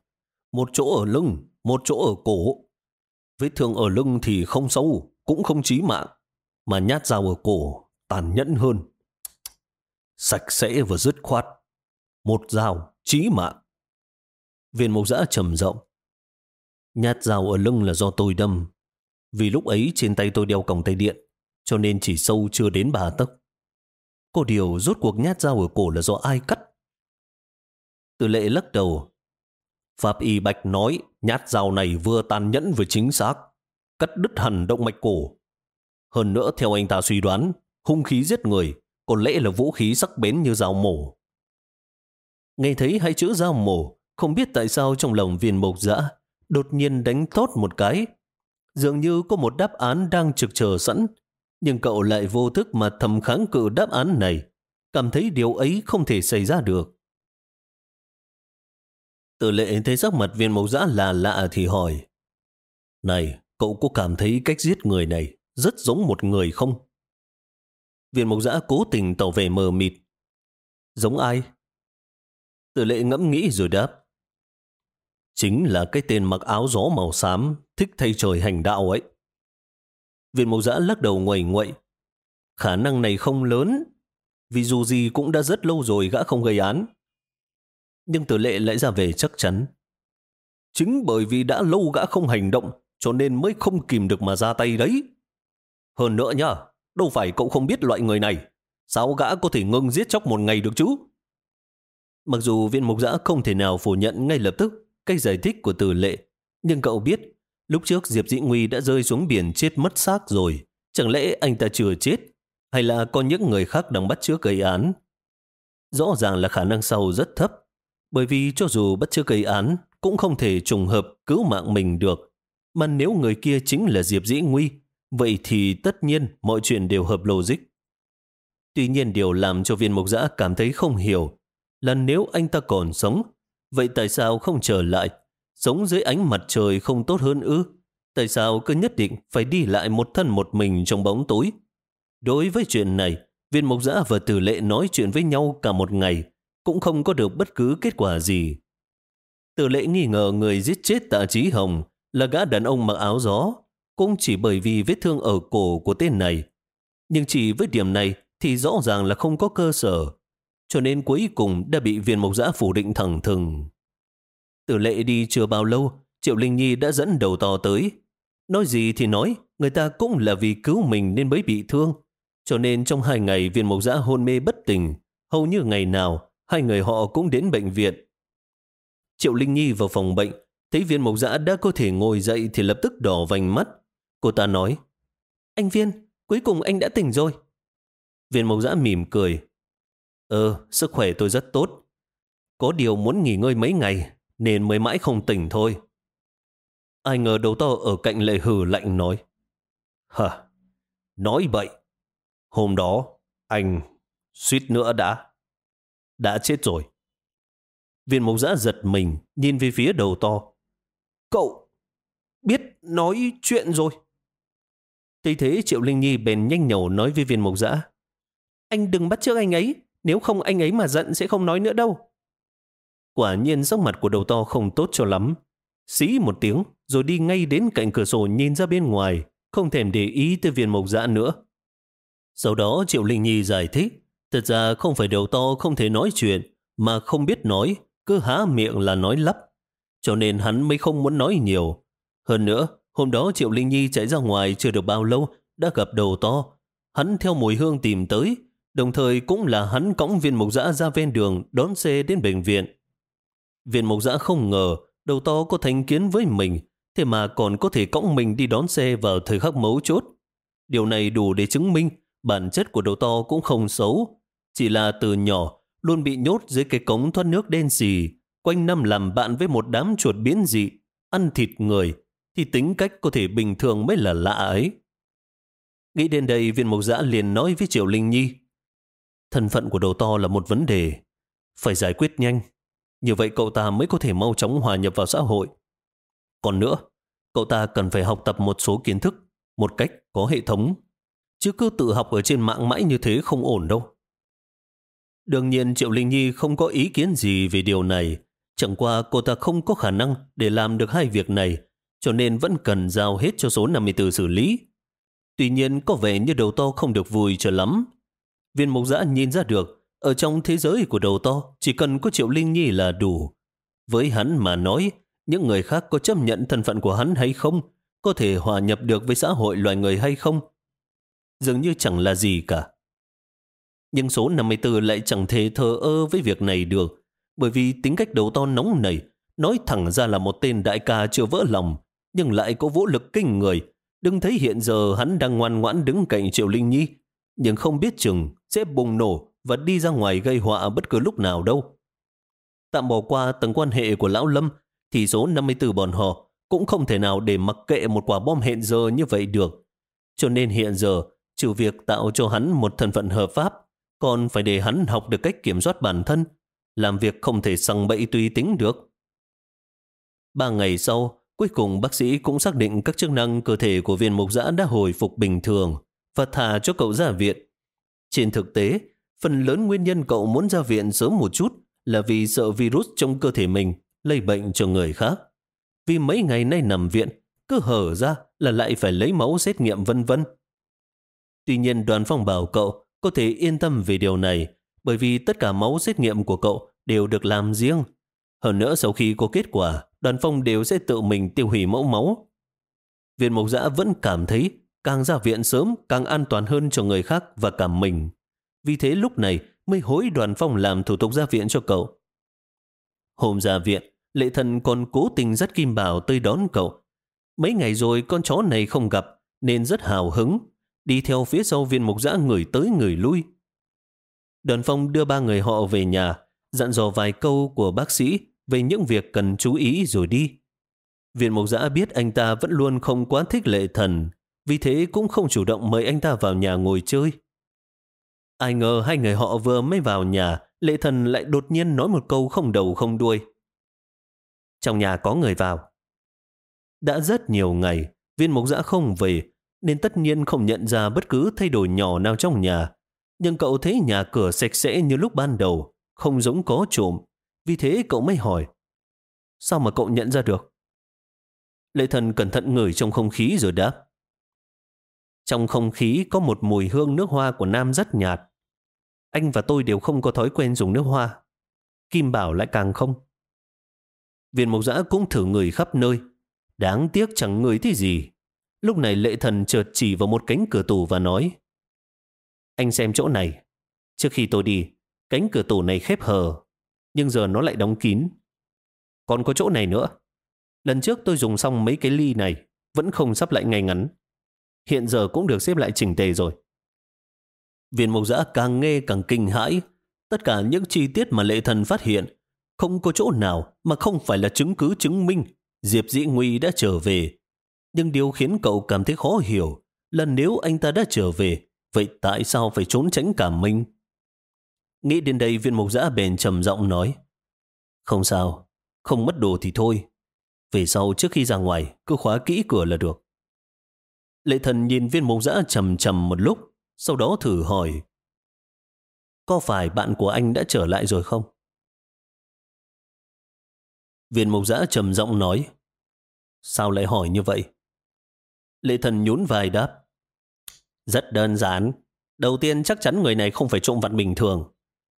Một chỗ ở lưng, một chỗ ở cổ. Vết thương ở lưng thì không sâu, cũng không chí mạng. Mà nhát dao ở cổ, tàn nhẫn hơn. Sạch sẽ và dứt khoát. Một dao, chí mạng. Viên mục giã trầm rộng. Nhát dao ở lưng là do tôi đâm. Vì lúc ấy trên tay tôi đeo còng tay điện, cho nên chỉ sâu chưa đến bà tấc. Có điều rốt cuộc nhát dao ở cổ là do ai cắt? Từ lệ lắc đầu. Pháp y Bạch nói nhát dao này vừa tàn nhẫn vừa chính xác, cắt đứt hẳn động mạch cổ. Hơn nữa theo anh ta suy đoán, hung khí giết người có lẽ là vũ khí sắc bén như dao mổ. Nghe thấy hai chữ dao mổ, không biết tại sao trong lòng viên mộc dã đột nhiên đánh tốt một cái. Dường như có một đáp án đang trực chờ sẵn, nhưng cậu lại vô thức mà thầm kháng cự đáp án này, cảm thấy điều ấy không thể xảy ra được. Tử lệ thấy sắc mặt viên mộc giã là lạ thì hỏi, Này, cậu có cảm thấy cách giết người này rất giống một người không? Viên mộc giã cố tình tỏ vẻ mờ mịt, Giống ai? Tử lệ ngẫm nghĩ rồi đáp. Chính là cái tên mặc áo gió màu xám, thích thay trời hành đạo ấy. Viên mộc giã lắc đầu ngoẩy ngoậy. Khả năng này không lớn, vì dù gì cũng đã rất lâu rồi gã không gây án. Nhưng tử lệ lại ra về chắc chắn. Chính bởi vì đã lâu gã không hành động, cho nên mới không kìm được mà ra tay đấy. Hơn nữa nhá, đâu phải cậu không biết loại người này. Sao gã có thể ngưng giết chóc một ngày được chứ? Mặc dù viên mục giã không thể nào phủ nhận ngay lập tức cách giải thích của từ lệ, nhưng cậu biết lúc trước Diệp Dĩ Nguy đã rơi xuống biển chết mất xác rồi. Chẳng lẽ anh ta chưa chết? Hay là có những người khác đang bắt chước gây án? Rõ ràng là khả năng sau rất thấp, bởi vì cho dù bắt chước gây án cũng không thể trùng hợp cứu mạng mình được. Mà nếu người kia chính là Diệp Dĩ Nguy, vậy thì tất nhiên mọi chuyện đều hợp logic. Tuy nhiên điều làm cho viên mục giã cảm thấy không hiểu là nếu anh ta còn sống, vậy tại sao không trở lại? Sống dưới ánh mặt trời không tốt hơn ư? Tại sao cứ nhất định phải đi lại một thân một mình trong bóng tối? Đối với chuyện này, viên mộc giã và tử lệ nói chuyện với nhau cả một ngày, cũng không có được bất cứ kết quả gì. Tử lệ nghi ngờ người giết chết tạ trí hồng là gã đàn ông mặc áo gió, cũng chỉ bởi vì vết thương ở cổ của tên này. Nhưng chỉ với điểm này thì rõ ràng là không có cơ sở, cho nên cuối cùng đã bị viên mộc giã phủ định thẳng thừng. Tử lệ đi chưa bao lâu, Triệu Linh Nhi đã dẫn đầu to tới. Nói gì thì nói, người ta cũng là vì cứu mình nên mới bị thương. Cho nên trong hai ngày viên mộc giã hôn mê bất tỉnh, hầu như ngày nào, hai người họ cũng đến bệnh viện. Triệu Linh Nhi vào phòng bệnh, thấy viên mộc giã đã có thể ngồi dậy thì lập tức đỏ vành mắt. Cô ta nói, Anh Viên, cuối cùng anh đã tỉnh rồi. Viên mộc giã mỉm cười. Ờ, sức khỏe tôi rất tốt. Có điều muốn nghỉ ngơi mấy ngày, nên mới mãi không tỉnh thôi. Ai ngờ đầu to ở cạnh lệ hử lạnh nói. Hả? Nói vậy. Hôm đó, anh suýt nữa đã. Đã chết rồi. Viên mộc giã giật mình, nhìn về phía đầu to. Cậu biết nói chuyện rồi. Thế thế Triệu Linh Nhi bèn nhanh nhẩu nói với viên mộc giã. Anh đừng bắt trước anh ấy, nếu không anh ấy mà giận sẽ không nói nữa đâu. Quả nhiên sắc mặt của đầu to không tốt cho lắm. Xí một tiếng, rồi đi ngay đến cạnh cửa sổ nhìn ra bên ngoài, không thèm để ý tới viên mộc dã nữa. Sau đó Triệu Linh Nhi giải thích, thật ra không phải đầu to không thể nói chuyện, mà không biết nói, cứ há miệng là nói lắp. Cho nên hắn mới không muốn nói nhiều. Hơn nữa, hôm đó Triệu Linh Nhi chạy ra ngoài chưa được bao lâu, đã gặp đầu to. Hắn theo mùi hương tìm tới, đồng thời cũng là hắn cõng viên mộc dã ra ven đường đón xe đến bệnh viện. Viên mộc dã không ngờ đầu to có thành kiến với mình, thế mà còn có thể cõng mình đi đón xe vào thời khắc mấu chốt. Điều này đủ để chứng minh bản chất của đầu to cũng không xấu, chỉ là từ nhỏ luôn bị nhốt dưới cái cống thoát nước đen xì, quanh năm làm bạn với một đám chuột biến dị, ăn thịt người, thì tính cách có thể bình thường mới là lạ ấy. Nghĩ đến đây, viên mộc giã liền nói với Triệu Linh Nhi, thân phận của đầu to là một vấn đề, phải giải quyết nhanh. Như vậy cậu ta mới có thể mau chóng hòa nhập vào xã hội. Còn nữa, cậu ta cần phải học tập một số kiến thức, một cách có hệ thống. Chứ cứ tự học ở trên mạng mãi như thế không ổn đâu. Đương nhiên Triệu Linh Nhi không có ý kiến gì về điều này. Chẳng qua cô ta không có khả năng để làm được hai việc này, cho nên vẫn cần giao hết cho số 54 xử lý. Tuy nhiên có vẻ như đầu to không được vui cho lắm. Viên mục giã nhìn ra được, ở trong thế giới của đầu to, chỉ cần có Triệu Linh Nhi là đủ. Với hắn mà nói, những người khác có chấp nhận thân phận của hắn hay không, có thể hòa nhập được với xã hội loài người hay không, dường như chẳng là gì cả. Nhưng số 54 lại chẳng thể thờ ơ với việc này được, bởi vì tính cách đầu to nóng nảy, nói thẳng ra là một tên đại ca chưa vỡ lòng, nhưng lại có vũ lực kinh người. Đừng thấy hiện giờ hắn đang ngoan ngoãn đứng cạnh Triệu Linh Nhi, nhưng không biết chừng sẽ bùng nổ và đi ra ngoài gây họa bất cứ lúc nào đâu. Tạm bỏ qua tầng quan hệ của Lão Lâm, thì số 54 bọn họ cũng không thể nào để mặc kệ một quả bom hẹn giờ như vậy được. Cho nên hiện giờ, trừ việc tạo cho hắn một thân phận hợp pháp, còn phải để hắn học được cách kiểm soát bản thân, làm việc không thể sằng bậy tùy tính được. Ba ngày sau, cuối cùng bác sĩ cũng xác định các chức năng cơ thể của viên mục giã đã hồi phục bình thường và thả cho cậu ra viện. Trên thực tế, Phần lớn nguyên nhân cậu muốn ra viện sớm một chút là vì sợ virus trong cơ thể mình lây bệnh cho người khác. Vì mấy ngày nay nằm viện, cứ hở ra là lại phải lấy máu xét nghiệm vân vân. Tuy nhiên đoàn phong bảo cậu có thể yên tâm về điều này bởi vì tất cả máu xét nghiệm của cậu đều được làm riêng. Hơn nữa sau khi có kết quả, đoàn phong đều sẽ tự mình tiêu hủy mẫu máu. Viện mộc giã vẫn cảm thấy càng ra viện sớm càng an toàn hơn cho người khác và cả mình. Vì thế lúc này mới hối đoàn phong làm thủ tục ra viện cho cậu. Hôm ra viện, lệ thần còn cố tình dắt Kim Bảo tới đón cậu. Mấy ngày rồi con chó này không gặp nên rất hào hứng, đi theo phía sau viên mục giã người tới người lui. Đoàn phong đưa ba người họ về nhà, dặn dò vài câu của bác sĩ về những việc cần chú ý rồi đi. Viện mục giã biết anh ta vẫn luôn không quá thích lệ thần, vì thế cũng không chủ động mời anh ta vào nhà ngồi chơi. Ai ngờ hai người họ vừa mới vào nhà, lệ thần lại đột nhiên nói một câu không đầu không đuôi. Trong nhà có người vào. Đã rất nhiều ngày, viên mục giã không về, nên tất nhiên không nhận ra bất cứ thay đổi nhỏ nào trong nhà. Nhưng cậu thấy nhà cửa sạch sẽ như lúc ban đầu, không giống có trộm. Vì thế cậu mới hỏi, sao mà cậu nhận ra được? Lệ thần cẩn thận ngửi trong không khí rồi đáp. Trong không khí có một mùi hương nước hoa của Nam rất nhạt. Anh và tôi đều không có thói quen dùng nước hoa. Kim Bảo lại càng không. Viên mộc giã cũng thử người khắp nơi. Đáng tiếc chẳng người thì gì. Lúc này lệ thần chợt chỉ vào một cánh cửa tủ và nói Anh xem chỗ này. Trước khi tôi đi, cánh cửa tủ này khép hờ, nhưng giờ nó lại đóng kín. Còn có chỗ này nữa. Lần trước tôi dùng xong mấy cái ly này, vẫn không sắp lại ngay ngắn. Hiện giờ cũng được xếp lại chỉnh tề rồi. Viên mộc giã càng nghe càng kinh hãi. Tất cả những chi tiết mà lệ thần phát hiện, không có chỗ nào mà không phải là chứng cứ chứng minh Diệp Dĩ Nguy đã trở về. Nhưng điều khiến cậu cảm thấy khó hiểu là nếu anh ta đã trở về, vậy tại sao phải trốn tránh cả mình? Nghĩ đến đây viên mục giã bền trầm giọng nói Không sao, không mất đồ thì thôi. Về sau trước khi ra ngoài, cứ khóa kỹ cửa là được. Lệ thần nhìn viên mục giã trầm trầm một lúc, sau đó thử hỏi Có phải bạn của anh đã trở lại rồi không? Viên mục giã trầm giọng nói Sao lại hỏi như vậy? Lệ thần nhún vai đáp Rất đơn giản. Đầu tiên chắc chắn người này không phải trộm vặt bình thường.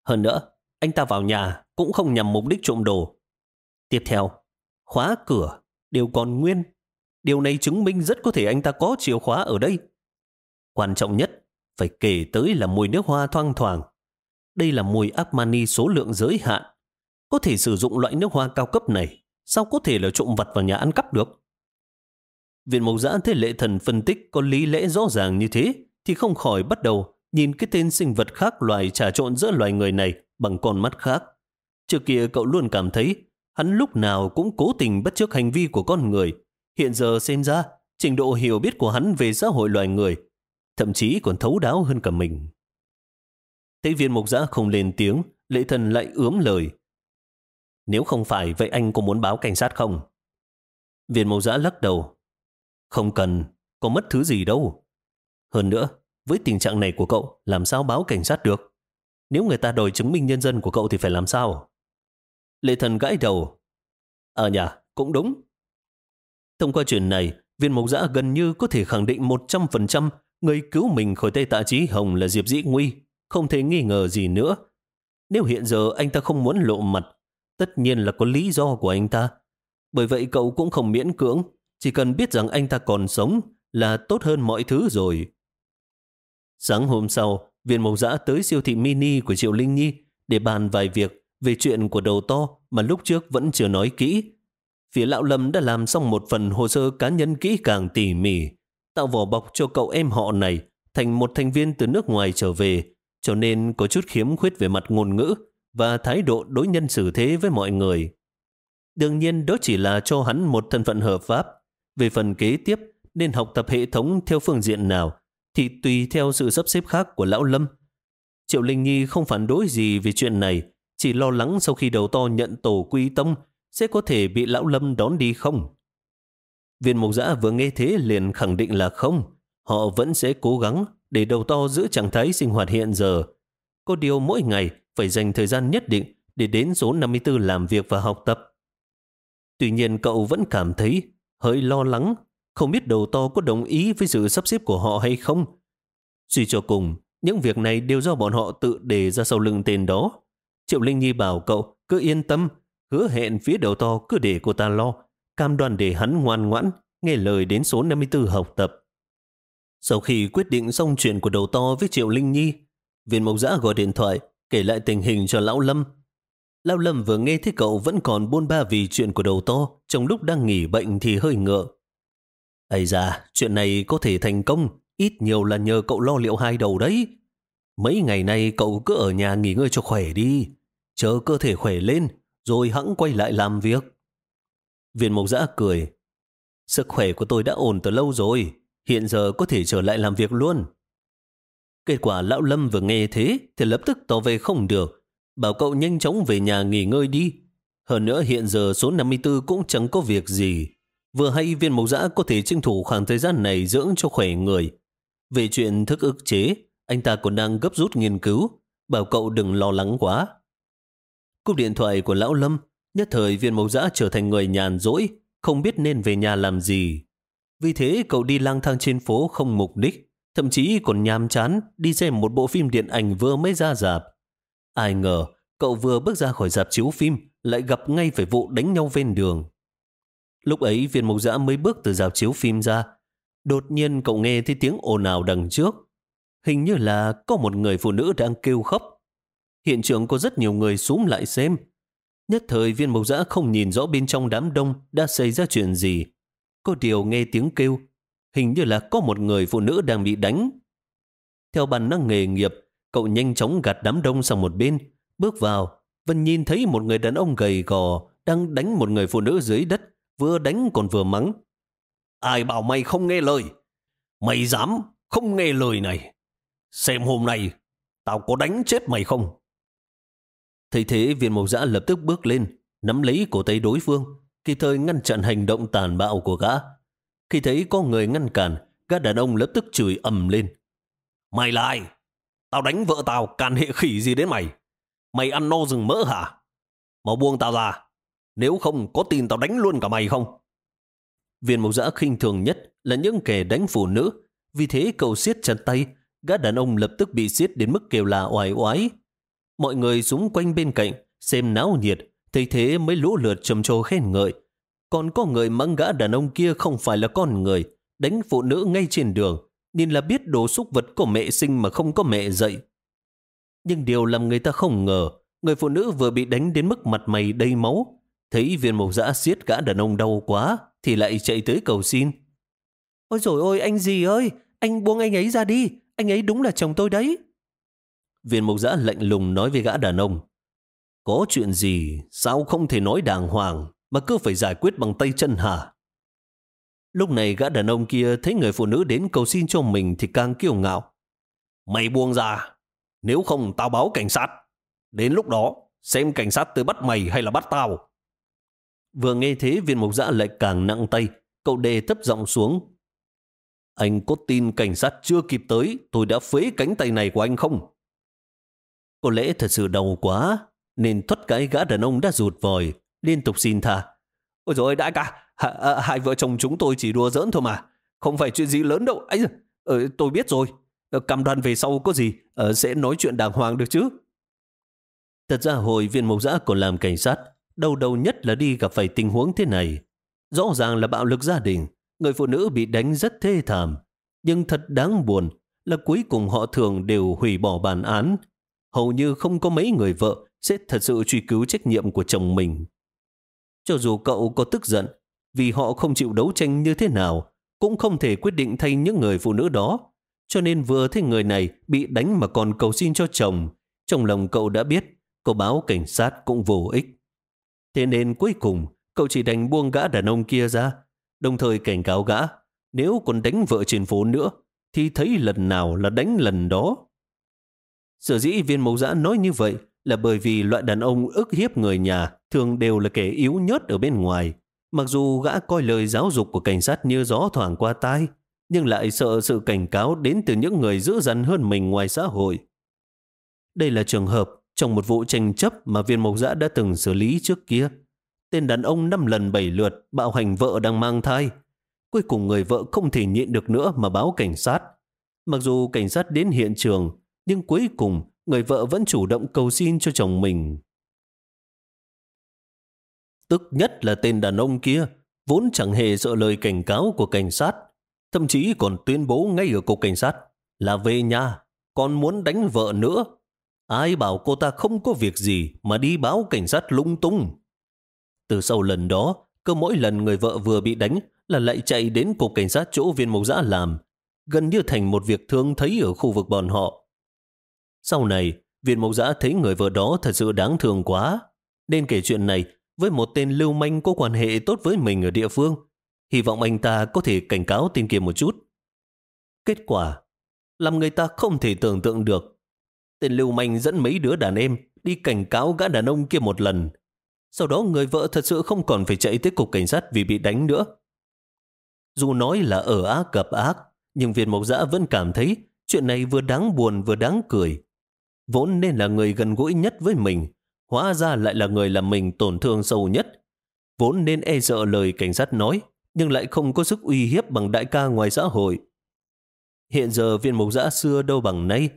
Hơn nữa, anh ta vào nhà cũng không nhằm mục đích trộm đồ. Tiếp theo, khóa cửa đều còn nguyên. Điều này chứng minh rất có thể anh ta có chìa khóa ở đây. Quan trọng nhất, phải kể tới là mùi nước hoa thoang thoảng. Đây là mùi Armani số lượng giới hạn. Có thể sử dụng loại nước hoa cao cấp này, sao có thể là trộm vặt vào nhà ăn cắp được? Viện Mộc Giã thấy lệ thần phân tích có lý lẽ rõ ràng như thế, thì không khỏi bắt đầu nhìn cái tên sinh vật khác loài trà trộn giữa loài người này bằng con mắt khác. Trước kia cậu luôn cảm thấy hắn lúc nào cũng cố tình bất chấp hành vi của con người. Hiện giờ xem ra, trình độ hiểu biết của hắn về xã hội loài người thậm chí còn thấu đáo hơn cả mình. Thấy viên mục giã không lên tiếng, lệ thần lại ướm lời. Nếu không phải, vậy anh có muốn báo cảnh sát không? Viên mục giã lắc đầu. Không cần, có mất thứ gì đâu. Hơn nữa, với tình trạng này của cậu, làm sao báo cảnh sát được? Nếu người ta đòi chứng minh nhân dân của cậu thì phải làm sao? Lệ thần gãi đầu. À Ở nhà, cũng đúng. Thông qua chuyện này, viên mộc giã gần như có thể khẳng định 100% người cứu mình khỏi tay tạ trí hồng là Diệp Dĩ Nguy, không thể nghi ngờ gì nữa. Nếu hiện giờ anh ta không muốn lộ mặt, tất nhiên là có lý do của anh ta. Bởi vậy cậu cũng không miễn cưỡng, chỉ cần biết rằng anh ta còn sống là tốt hơn mọi thứ rồi. Sáng hôm sau, viên mộc giã tới siêu thị mini của Triệu Linh Nhi để bàn vài việc về chuyện của đầu to mà lúc trước vẫn chưa nói kỹ. Phía lão Lâm đã làm xong một phần hồ sơ cá nhân kỹ càng tỉ mỉ, tạo vỏ bọc cho cậu em họ này thành một thành viên từ nước ngoài trở về, cho nên có chút khiếm khuyết về mặt ngôn ngữ và thái độ đối nhân xử thế với mọi người. Đương nhiên đó chỉ là cho hắn một thân phận hợp pháp. Về phần kế tiếp, nên học tập hệ thống theo phương diện nào, thì tùy theo sự sắp xếp khác của Lão Lâm. Triệu Linh Nhi không phản đối gì về chuyện này, chỉ lo lắng sau khi đầu to nhận tổ quy tông sẽ có thể bị Lão Lâm đón đi không. Viên mục giã vừa nghe thế liền khẳng định là không. Họ vẫn sẽ cố gắng để đầu to giữ trạng thái sinh hoạt hiện giờ. Có điều mỗi ngày phải dành thời gian nhất định để đến số 54 làm việc và học tập. Tuy nhiên cậu vẫn cảm thấy hơi lo lắng, không biết đầu to có đồng ý với sự sắp xếp của họ hay không. Suy cho cùng, những việc này đều do bọn họ tự đề ra sau lưng tên đó. Triệu Linh Nhi bảo cậu cứ yên tâm, hứa hẹn phía đầu to cứ để cô ta lo, cam đoan để hắn ngoan ngoãn, nghe lời đến số 54 học tập. Sau khi quyết định xong chuyện của đầu to với Triệu Linh Nhi, viên mộc giã gọi điện thoại kể lại tình hình cho Lão Lâm. Lão Lâm vừa nghe thấy cậu vẫn còn buôn ba vì chuyện của đầu to, trong lúc đang nghỉ bệnh thì hơi ngựa Ây da, chuyện này có thể thành công, ít nhiều là nhờ cậu lo liệu hai đầu đấy. Mấy ngày nay cậu cứ ở nhà nghỉ ngơi cho khỏe đi, chờ cơ thể khỏe lên, rồi hẵng quay lại làm việc. Viên mộc giã cười. Sức khỏe của tôi đã ổn từ lâu rồi, hiện giờ có thể trở lại làm việc luôn. Kết quả lão Lâm vừa nghe thế thì lập tức tỏ về không được, bảo cậu nhanh chóng về nhà nghỉ ngơi đi. Hơn nữa hiện giờ số 54 cũng chẳng có việc gì. Vừa hay viên mộc giã có thể tranh thủ khoảng thời gian này dưỡng cho khỏe người. Về chuyện thức ức chế, anh ta còn đang gấp rút nghiên cứu, bảo cậu đừng lo lắng quá. Cúp điện thoại của lão Lâm, nhất thời viên mộc dã trở thành người nhàn rỗi, không biết nên về nhà làm gì. Vì thế cậu đi lang thang trên phố không mục đích, thậm chí còn nhàm chán đi xem một bộ phim điện ảnh vừa mới ra dạp. Ai ngờ, cậu vừa bước ra khỏi dạp chiếu phim, lại gặp ngay phải vụ đánh nhau ven đường. Lúc ấy viên mộc dã mới bước từ dạp chiếu phim ra, đột nhiên cậu nghe thấy tiếng ồn ào đằng trước. Hình như là có một người phụ nữ đang kêu khóc. Hiện trường có rất nhiều người súm lại xem. Nhất thời viên mộc giã không nhìn rõ bên trong đám đông đã xảy ra chuyện gì. Có điều nghe tiếng kêu, hình như là có một người phụ nữ đang bị đánh. Theo bản năng nghề nghiệp, cậu nhanh chóng gạt đám đông sang một bên, bước vào, vẫn nhìn thấy một người đàn ông gầy gò đang đánh một người phụ nữ dưới đất, vừa đánh còn vừa mắng. Ai bảo mày không nghe lời? Mày dám không nghe lời này? Xem hôm nay, tao có đánh chết mày không? Thấy thế viên mộc giã lập tức bước lên, nắm lấy cổ tay đối phương, kịp thời ngăn chặn hành động tàn bạo của gã. Khi thấy có người ngăn cản, gã đàn ông lập tức chửi ầm lên. Mày là ai? Tao đánh vợ tao can hệ khỉ gì đến mày? Mày ăn no rừng mỡ hả? Mau buông tao ra. Nếu không có tin tao đánh luôn cả mày không? Viên mộc giã khinh thường nhất là những kẻ đánh phụ nữ. Vì thế cậu siết chặt tay, gã đàn ông lập tức bị siết đến mức kêu là oải oái. Mọi người xung quanh bên cạnh, xem náo nhiệt, thấy thế mới lũ lượt trầm trồ khen ngợi. Còn có người mắng gã đàn ông kia không phải là con người, đánh phụ nữ ngay trên đường, nhìn là biết đồ xúc vật của mẹ sinh mà không có mẹ dạy. Nhưng điều làm người ta không ngờ, người phụ nữ vừa bị đánh đến mức mặt mày đầy máu, thấy viên mộc dã siết gã đàn ông đau quá, thì lại chạy tới cầu xin. Ôi rồi ôi anh gì ơi, anh buông anh ấy ra đi, anh ấy đúng là chồng tôi đấy. Viên mộc giã lạnh lùng nói với gã đàn ông. Có chuyện gì, sao không thể nói đàng hoàng, mà cứ phải giải quyết bằng tay chân hả? Lúc này gã đàn ông kia thấy người phụ nữ đến cầu xin cho mình thì càng kiêu ngạo. Mày buông ra, nếu không tao báo cảnh sát. Đến lúc đó, xem cảnh sát tới bắt mày hay là bắt tao. Vừa nghe thế viên mộc giã lại càng nặng tay, cậu đề thấp giọng xuống. Anh có tin cảnh sát chưa kịp tới, tôi đã phế cánh tay này của anh không? Có lẽ thật sự đau quá, nên thoát cái gã đàn ông đã rụt vòi, liên tục xin tha. Ôi rồi đại ca, h- à, hai vợ chồng chúng tôi chỉ đùa giỡn thôi mà, không phải chuyện gì lớn đâu. ấy ờ, tôi biết rồi, cầm cam đoan về sau có gì, ờ, sẽ nói chuyện đàng hoàng được chứ. Thật ra hồi viên mộc giã còn làm cảnh sát, đầu đầu nhất là đi gặp phải tình huống thế này. Rõ ràng là bạo lực gia đình, người phụ nữ bị đánh rất thê thảm. Nhưng thật đáng buồn là cuối cùng họ thường đều hủy bỏ bản án hầu như không có mấy người vợ sẽ thật sự truy cứu trách nhiệm của chồng mình. Cho dù cậu có tức giận vì họ không chịu đấu tranh như thế nào, cũng không thể quyết định thay những người phụ nữ đó. Cho nên vừa thấy người này bị đánh mà còn cầu xin cho chồng, trong lòng cậu đã biết cậu báo cảnh sát cũng vô ích. Thế nên cuối cùng cậu chỉ đành buông gã đàn ông kia ra, đồng thời cảnh cáo gã nếu còn đánh vợ trên phố nữa thì thấy lần nào là đánh lần đó. Sở dĩ viên mẫu giã nói như vậy là bởi vì loại đàn ông ức hiếp người nhà thường đều là kẻ yếu nhất ở bên ngoài. Mặc dù gã coi lời giáo dục của cảnh sát như gió thoảng qua tai, nhưng lại sợ sự cảnh cáo đến từ những người dữ dằn hơn mình ngoài xã hội. Đây là trường hợp trong một vụ tranh chấp mà viên mộc giã đã từng xử lý trước kia. Tên đàn ông năm lần bảy lượt bạo hành vợ đang mang thai. Cuối cùng người vợ không thể nhịn được nữa mà báo cảnh sát. Mặc dù cảnh sát đến hiện trường, nhưng cuối cùng người vợ vẫn chủ động cầu xin cho chồng mình. Tức nhất là tên đàn ông kia, vốn chẳng hề sợ lời cảnh cáo của cảnh sát, thậm chí còn tuyên bố ngay ở cục cảnh sát là về nhà, còn muốn đánh vợ nữa. Ai bảo cô ta không có việc gì mà đi báo cảnh sát lung tung. Từ sau lần đó, cứ mỗi lần người vợ vừa bị đánh là lại chạy đến cục cảnh sát chỗ viên mộc giã làm, gần như thành một việc thương thấy ở khu vực bọn họ. Sau này, Viện mộc giã thấy người vợ đó thật sự đáng thương quá, nên kể chuyện này với một tên lưu manh có quan hệ tốt với mình ở địa phương. Hy vọng anh ta có thể cảnh cáo tên kia một chút. Kết quả, làm người ta không thể tưởng tượng được. Tên lưu manh dẫn mấy đứa đàn em đi cảnh cáo gã đàn ông kia một lần. Sau đó người vợ thật sự không còn phải chạy tới cục cảnh sát vì bị đánh nữa. Dù nói là ở ác gặp ác, nhưng viên mộc giã vẫn cảm thấy chuyện này vừa đáng buồn vừa đáng cười. Vốn nên là người gần gũi nhất với mình, hóa ra lại là người làm mình tổn thương sâu nhất. Vốn nên e sợ lời cảnh sát nói, nhưng lại không có sức uy hiếp bằng đại ca ngoài xã hội. Hiện giờ viên mục giã xưa đâu bằng nay,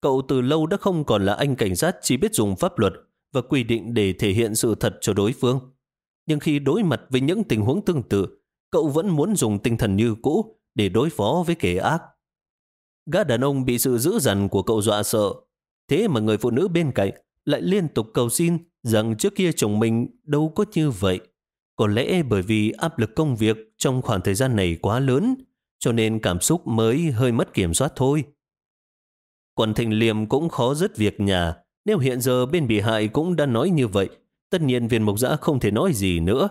cậu từ lâu đã không còn là anh cảnh sát chỉ biết dùng pháp luật và quy định để thể hiện sự thật cho đối phương. Nhưng khi đối mặt với những tình huống tương tự, cậu vẫn muốn dùng tinh thần như cũ để đối phó với kẻ ác. Gã đàn ông bị sự dữ dằn của cậu dọa sợ, thế mà người phụ nữ bên cạnh lại liên tục cầu xin rằng trước kia chồng mình đâu có như vậy. Có lẽ bởi vì áp lực công việc trong khoảng thời gian này quá lớn, cho nên cảm xúc mới hơi mất kiểm soát thôi. Còn Thịnh Liêm cũng khó dứt việc nhà, nếu hiện giờ bên bị hại cũng đã nói như vậy, tất nhiên viên mục giã không thể nói gì nữa.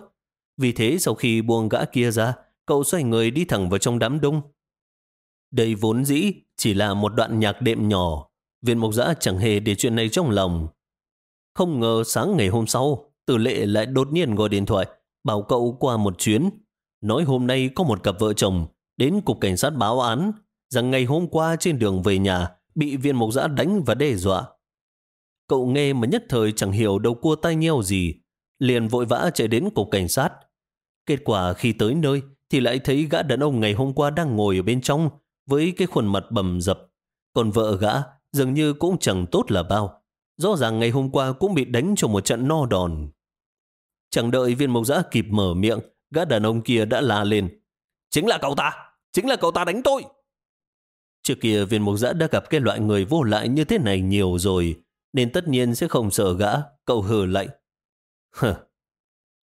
Vì thế sau khi buông gã kia ra, cậu xoay người đi thẳng vào trong đám đông. Đây vốn dĩ chỉ là một đoạn nhạc đệm nhỏ, viên Mộc giã chẳng hề để chuyện này trong lòng. Không ngờ sáng ngày hôm sau, tử lệ lại đột nhiên gọi điện thoại, bảo cậu qua một chuyến. Nói hôm nay có một cặp vợ chồng đến cục cảnh sát báo án rằng ngày hôm qua trên đường về nhà bị viên mộc giã đánh và đe dọa. Cậu nghe mà nhất thời chẳng hiểu đâu cua tay nheo gì, liền vội vã chạy đến cục cảnh sát. Kết quả khi tới nơi thì lại thấy gã đàn ông ngày hôm qua đang ngồi ở bên trong với cái khuôn mặt bầm dập. Còn vợ gã dường như cũng chẳng tốt là bao. Rõ ràng ngày hôm qua cũng bị đánh cho một trận no đòn. Chẳng đợi viên mộc giã kịp mở miệng, gã đàn ông kia đã la lên. Chính là cậu ta! Chính là cậu ta đánh tôi! Trước kia viên mộc giã đã gặp cái loại người vô lại như thế này nhiều rồi, nên tất nhiên sẽ không sợ gã, cậu hờ lạnh. Hờ,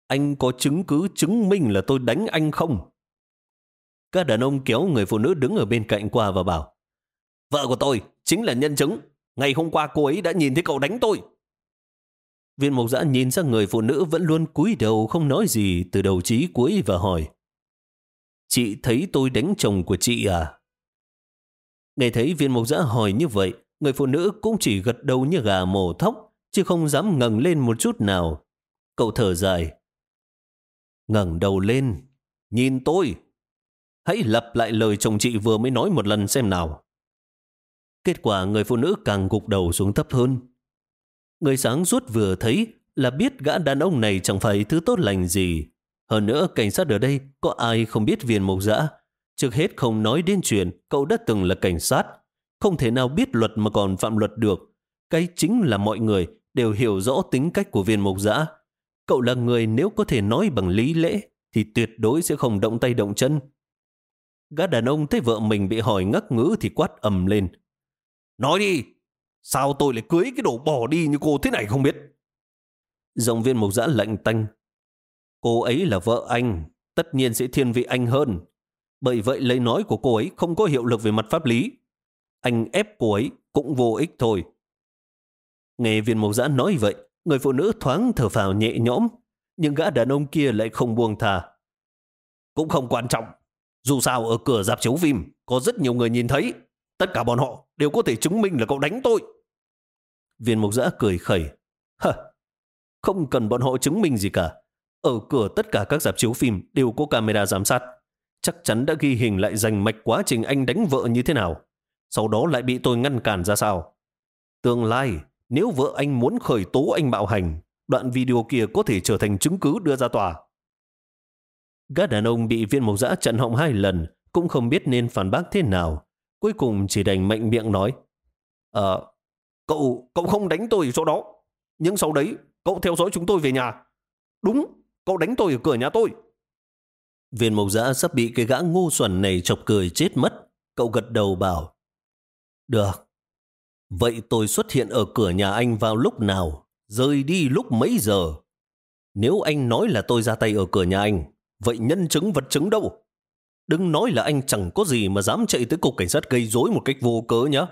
anh có chứng cứ chứng minh là tôi đánh anh không? Các đàn ông kéo người phụ nữ đứng ở bên cạnh qua và bảo Vợ của tôi chính là nhân chứng. Ngày hôm qua cô ấy đã nhìn thấy cậu đánh tôi. Viên mộc giã nhìn sang người phụ nữ vẫn luôn cúi đầu không nói gì từ đầu chí cuối và hỏi Chị thấy tôi đánh chồng của chị à? Nghe thấy viên mộc giã hỏi như vậy, người phụ nữ cũng chỉ gật đầu như gà mổ thóc, chứ không dám ngẩng lên một chút nào. Cậu thở dài. ngẩng đầu lên, nhìn tôi. Hãy lặp lại lời chồng chị vừa mới nói một lần xem nào. Kết quả người phụ nữ càng gục đầu xuống thấp hơn. Người sáng suốt vừa thấy là biết gã đàn ông này chẳng phải thứ tốt lành gì. Hơn nữa, cảnh sát ở đây có ai không biết viên mộc dã. Trước hết không nói đến chuyện cậu đã từng là cảnh sát. Không thể nào biết luật mà còn phạm luật được. Cái chính là mọi người đều hiểu rõ tính cách của viên mộc dã. Cậu là người nếu có thể nói bằng lý lẽ thì tuyệt đối sẽ không động tay động chân. Gã đàn ông thấy vợ mình bị hỏi ngắc ngữ thì quát ầm lên. Nói đi, sao tôi lại cưới cái đồ bỏ đi như cô thế này không biết? Giọng viên mộc giã lạnh tanh. Cô ấy là vợ anh, tất nhiên sẽ thiên vị anh hơn. Bởi vậy lời nói của cô ấy không có hiệu lực về mặt pháp lý. Anh ép cô ấy cũng vô ích thôi. Nghe viên mộc giã nói vậy, người phụ nữ thoáng thở phào nhẹ nhõm, nhưng gã đàn ông kia lại không buông thà. Cũng không quan trọng. Dù sao ở cửa dạp chiếu phim có rất nhiều người nhìn thấy. Tất cả bọn họ đều có thể chứng minh là cậu đánh tôi. Viên mục giã cười khẩy. Hờ, không cần bọn họ chứng minh gì cả. Ở cửa tất cả các dạp chiếu phim đều có camera giám sát. Chắc chắn đã ghi hình lại dành mạch quá trình anh đánh vợ như thế nào. Sau đó lại bị tôi ngăn cản ra sao. Tương lai, nếu vợ anh muốn khởi tố anh bạo hành, đoạn video kia có thể trở thành chứng cứ đưa ra tòa. Gã đàn ông bị viên mộc giã chặn họng hai lần, cũng không biết nên phản bác thế nào. Cuối cùng chỉ đành mạnh miệng nói, Ờ, cậu, cậu không đánh tôi ở chỗ đó. Nhưng sau đấy, cậu theo dõi chúng tôi về nhà. Đúng, cậu đánh tôi ở cửa nhà tôi. Viên mộc giã sắp bị cái gã ngu xuẩn này chọc cười chết mất. Cậu gật đầu bảo, Được, vậy tôi xuất hiện ở cửa nhà anh vào lúc nào? Rời đi lúc mấy giờ? Nếu anh nói là tôi ra tay ở cửa nhà anh, vậy nhân chứng vật chứng đâu? Đừng nói là anh chẳng có gì mà dám chạy tới cục cảnh sát gây rối một cách vô cớ nhá.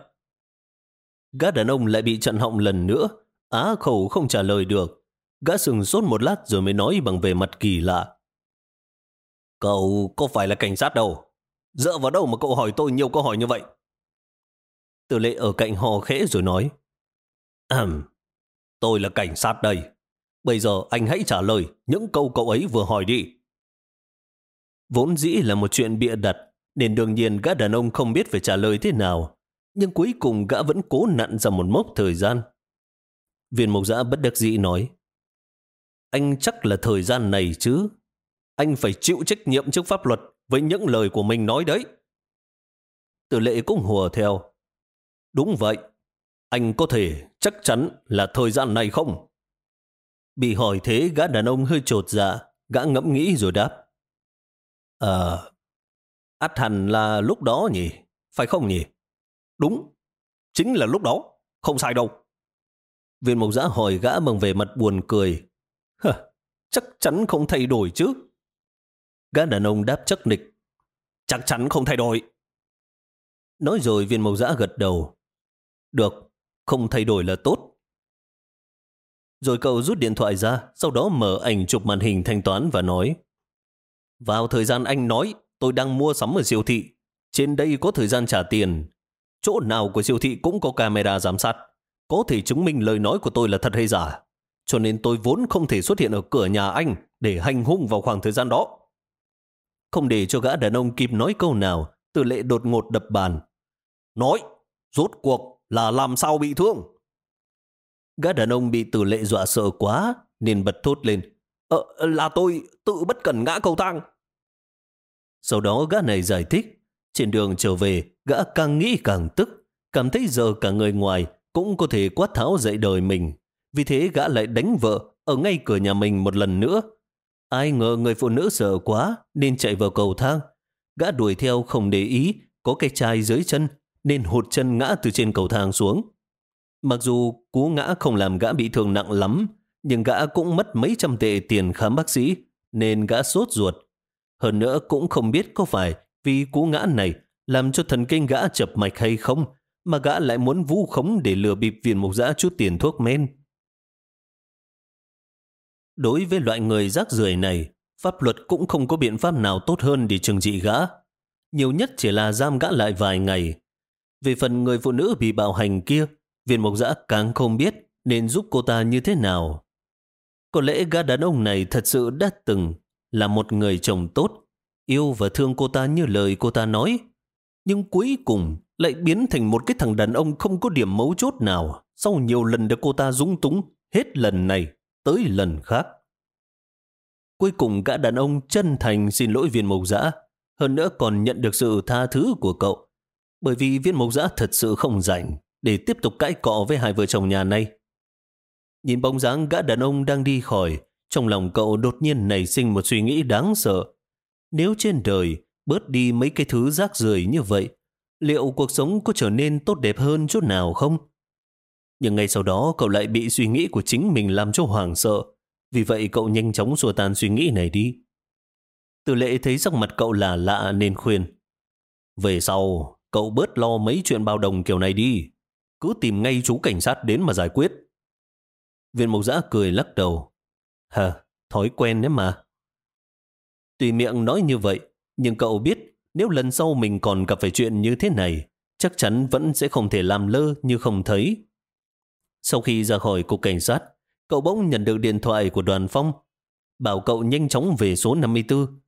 Gã đàn ông lại bị chặn họng lần nữa, á khẩu không trả lời được. Gã sừng sốt một lát rồi mới nói bằng vẻ mặt kỳ lạ. Cậu có phải là cảnh sát đâu? Dựa vào đâu mà cậu hỏi tôi nhiều câu hỏi như vậy? Tử lệ ở cạnh họ khẽ rồi nói. Ừm, tôi là cảnh sát đây. Bây giờ anh hãy trả lời những câu cậu ấy vừa hỏi đi. Vốn dĩ là một chuyện bịa đặt, nên đương nhiên gã đàn ông không biết phải trả lời thế nào. Nhưng cuối cùng gã vẫn cố nặn ra một mốc thời gian. Viên mộc giã bất đắc dĩ nói, Anh chắc là thời gian này chứ. Anh phải chịu trách nhiệm trước pháp luật với những lời của mình nói đấy. Tử lệ cũng hùa theo. Đúng vậy, anh có thể chắc chắn là thời gian này không? Bị hỏi thế gã đàn ông hơi trột dạ, gã ngẫm nghĩ rồi đáp. Ờ, ắt hẳn là lúc đó nhỉ, phải không nhỉ? Đúng, chính là lúc đó, không sai đâu. Viên mộc giã hỏi gã bằng về mặt buồn cười. Hờ, chắc chắn không thay đổi chứ. Gã đàn ông đáp chắc nịch. Chắc chắn không thay đổi. Nói rồi viên mộc giã gật đầu. Được, không thay đổi là tốt. Rồi cậu rút điện thoại ra, sau đó mở ảnh chụp màn hình thanh toán và nói vào thời gian anh nói, tôi đang mua sắm ở siêu thị. Trên đây có thời gian trả tiền. Chỗ nào của siêu thị cũng có camera giám sát. Có thể chứng minh lời nói của tôi là thật hay giả. Cho nên tôi vốn không thể xuất hiện ở cửa nhà anh để hành hung vào khoảng thời gian đó. Không để cho gã đàn ông kịp nói câu nào, tử lệ đột ngột đập bàn. Nói, rốt cuộc là làm sao bị thương? Gã đàn ông bị tử lệ dọa sợ quá, nên bật thốt lên. Ờ, ờ, là tôi tự bất cẩn ngã cầu thang. Sau đó gã này giải thích, trên đường trở về, gã càng nghĩ càng tức, cảm thấy giờ cả người ngoài cũng có thể quát tháo dậy đời mình. Vì thế gã lại đánh vợ ở ngay cửa nhà mình một lần nữa. Ai ngờ người phụ nữ sợ quá nên chạy vào cầu thang. Gã đuổi theo không để ý, có cái chai dưới chân nên hụt chân ngã từ trên cầu thang xuống. Mặc dù cú ngã không làm gã bị thương nặng lắm, nhưng gã cũng mất mấy trăm tệ tiền khám bác sĩ, nên gã sốt ruột. Hơn nữa cũng không biết có phải vì cú ngã này làm cho thần kinh gã chập mạch hay không, mà gã lại muốn vu khống để lừa bịp viên mục giã chút tiền thuốc men. Đối với loại người rác rưởi này, pháp luật cũng không có biện pháp nào tốt hơn để trừng trị gã. Nhiều nhất chỉ là giam gã lại vài ngày. Về phần người phụ nữ bị bạo hành kia, viên mục giã càng không biết nên giúp cô ta như thế nào. Có lẽ gã đàn ông này thật sự đã từng là một người chồng tốt, yêu và thương cô ta như lời cô ta nói. Nhưng cuối cùng lại biến thành một cái thằng đàn ông không có điểm mấu chốt nào sau nhiều lần được cô ta dũng túng hết lần này tới lần khác. Cuối cùng gã đàn ông chân thành xin lỗi viên mộc giã, hơn nữa còn nhận được sự tha thứ của cậu. Bởi vì viên mộc giã thật sự không rảnh để tiếp tục cãi cọ với hai vợ chồng nhà này. Nhìn bóng dáng gã đàn ông đang đi khỏi, trong lòng cậu đột nhiên nảy sinh một suy nghĩ đáng sợ. Nếu trên đời bớt đi mấy cái thứ rác rưởi như vậy, liệu cuộc sống có trở nên tốt đẹp hơn chút nào không? Nhưng ngay sau đó cậu lại bị suy nghĩ của chính mình làm cho hoảng sợ. Vì vậy cậu nhanh chóng xua tan suy nghĩ này đi. Từ lệ thấy sắc mặt cậu là lạ nên khuyên. Về sau, cậu bớt lo mấy chuyện bao đồng kiểu này đi. Cứ tìm ngay chú cảnh sát đến mà giải quyết. Viên mộc giã cười lắc đầu. Hờ, thói quen đấy mà. Tùy miệng nói như vậy, nhưng cậu biết nếu lần sau mình còn gặp phải chuyện như thế này, chắc chắn vẫn sẽ không thể làm lơ như không thấy. Sau khi ra khỏi cục cảnh sát, cậu bỗng nhận được điện thoại của đoàn phong, bảo cậu nhanh chóng về số 54.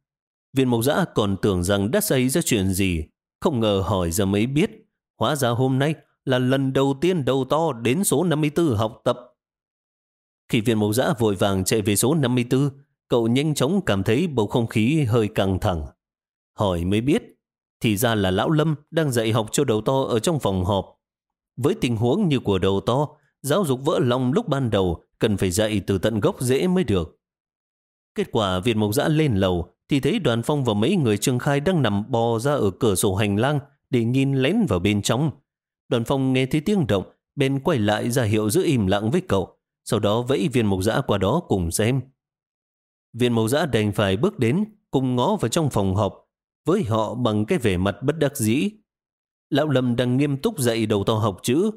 Viên mộc giã còn tưởng rằng đã xảy ra chuyện gì, không ngờ hỏi ra mới biết, hóa ra hôm nay là lần đầu tiên đầu to đến số 54 học tập. Khi viên mẫu giã vội vàng chạy về số 54, cậu nhanh chóng cảm thấy bầu không khí hơi căng thẳng. Hỏi mới biết, thì ra là Lão Lâm đang dạy học cho đầu to ở trong phòng họp. Với tình huống như của đầu to, giáo dục vỡ lòng lúc ban đầu cần phải dạy từ tận gốc dễ mới được. Kết quả Việt Mộc Giã lên lầu thì thấy đoàn phong và mấy người Trương Khai đang nằm bò ra ở cửa sổ hành lang để nhìn lén vào bên trong. Đoàn phong nghe thấy tiếng động, bên quay lại ra hiệu giữ im lặng với cậu, sau đó vẫy viên mộc giã qua đó cùng xem. Viên mộc giã đành phải bước đến, cùng ngó vào trong phòng họp, với họ bằng cái vẻ mặt bất đắc dĩ. Lão Lâm đang nghiêm túc dạy đầu to học chữ.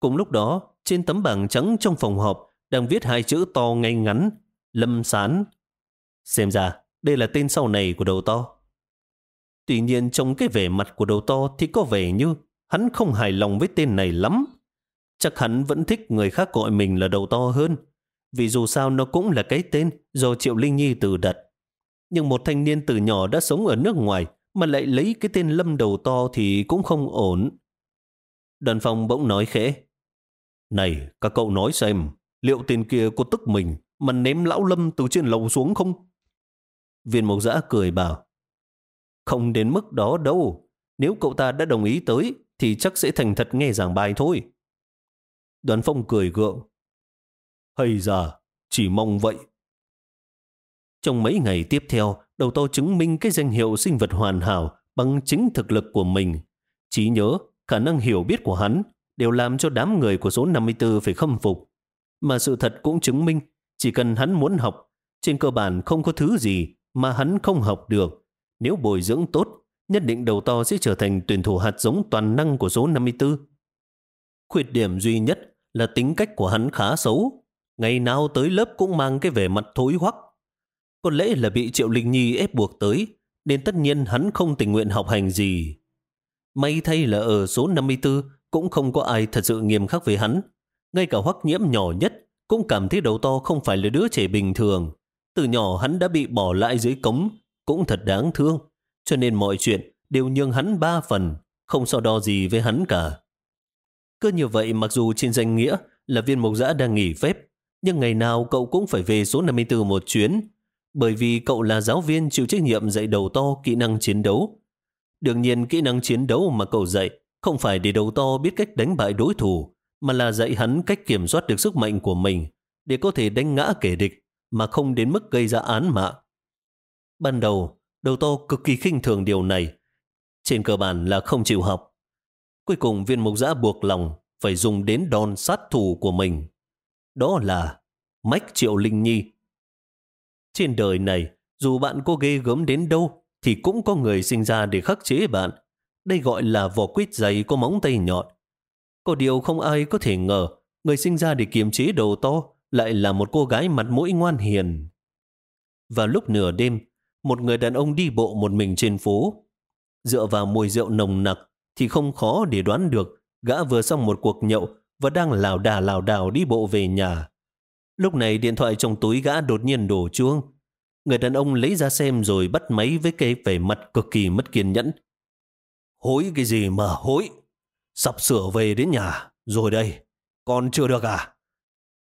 Cùng lúc đó, trên tấm bảng trắng trong phòng họp đang viết hai chữ to ngay ngắn, Lâm Sán. Xem ra, đây là tên sau này của đầu to. Tuy nhiên trong cái vẻ mặt của đầu to thì có vẻ như hắn không hài lòng với tên này lắm. Chắc hắn vẫn thích người khác gọi mình là đầu to hơn, vì dù sao nó cũng là cái tên do Triệu Linh Nhi từ đặt. Nhưng một thanh niên từ nhỏ đã sống ở nước ngoài mà lại lấy cái tên Lâm đầu to thì cũng không ổn. Đoàn phòng bỗng nói khẽ. Này, các cậu nói xem, liệu tên kia có tức mình mà ném lão Lâm từ trên lầu xuống không? Viên mộc giã cười bảo. Không đến mức đó đâu. Nếu cậu ta đã đồng ý tới thì chắc sẽ thành thật nghe giảng bài thôi. Đoàn phong cười gượng. Hay già, chỉ mong vậy. Trong mấy ngày tiếp theo, đầu to chứng minh cái danh hiệu sinh vật hoàn hảo bằng chính thực lực của mình. Chỉ nhớ, khả năng hiểu biết của hắn đều làm cho đám người của số 54 phải khâm phục. Mà sự thật cũng chứng minh, chỉ cần hắn muốn học, trên cơ bản không có thứ gì mà hắn không học được. Nếu bồi dưỡng tốt, nhất định đầu to sẽ trở thành tuyển thủ hạt giống toàn năng của số 54. Khuyết điểm duy nhất là tính cách của hắn khá xấu. Ngày nào tới lớp cũng mang cái vẻ mặt thối hoắc. Có lẽ là bị Triệu Linh Nhi ép buộc tới, nên tất nhiên hắn không tình nguyện học hành gì. May thay là ở số 54 cũng không có ai thật sự nghiêm khắc với hắn. Ngay cả hoắc nhiễm nhỏ nhất cũng cảm thấy đầu to không phải là đứa trẻ bình thường. Từ nhỏ hắn đã bị bỏ lại dưới cống, cũng thật đáng thương. Cho nên mọi chuyện đều nhường hắn ba phần, không so đo gì với hắn cả. Cứ như vậy mặc dù trên danh nghĩa là viên mộc giã đang nghỉ phép, nhưng ngày nào cậu cũng phải về số 54 một chuyến, bởi vì cậu là giáo viên chịu trách nhiệm dạy đầu to kỹ năng chiến đấu. Đương nhiên kỹ năng chiến đấu mà cậu dạy không phải để đầu to biết cách đánh bại đối thủ, mà là dạy hắn cách kiểm soát được sức mạnh của mình để có thể đánh ngã kẻ địch mà không đến mức gây ra án mạng. Ban đầu, đầu to cực kỳ khinh thường điều này. Trên cơ bản là không chịu học. Cuối cùng viên mục giã buộc lòng phải dùng đến đòn sát thủ của mình. Đó là Mách Triệu Linh Nhi. Trên đời này, dù bạn có ghê gớm đến đâu, thì cũng có người sinh ra để khắc chế bạn. Đây gọi là vỏ quýt dày có móng tay nhọn. Có điều không ai có thể ngờ, người sinh ra để kiềm chế đầu to lại là một cô gái mặt mũi ngoan hiền. Vào lúc nửa đêm, một người đàn ông đi bộ một mình trên phố. Dựa vào mùi rượu nồng nặc thì không khó để đoán được gã vừa xong một cuộc nhậu và đang lảo đà lảo đảo đi bộ về nhà. Lúc này điện thoại trong túi gã đột nhiên đổ chuông. Người đàn ông lấy ra xem rồi bắt máy với cái vẻ mặt cực kỳ mất kiên nhẫn. Hối cái gì mà hối? Sắp sửa về đến nhà, rồi đây, còn chưa được à?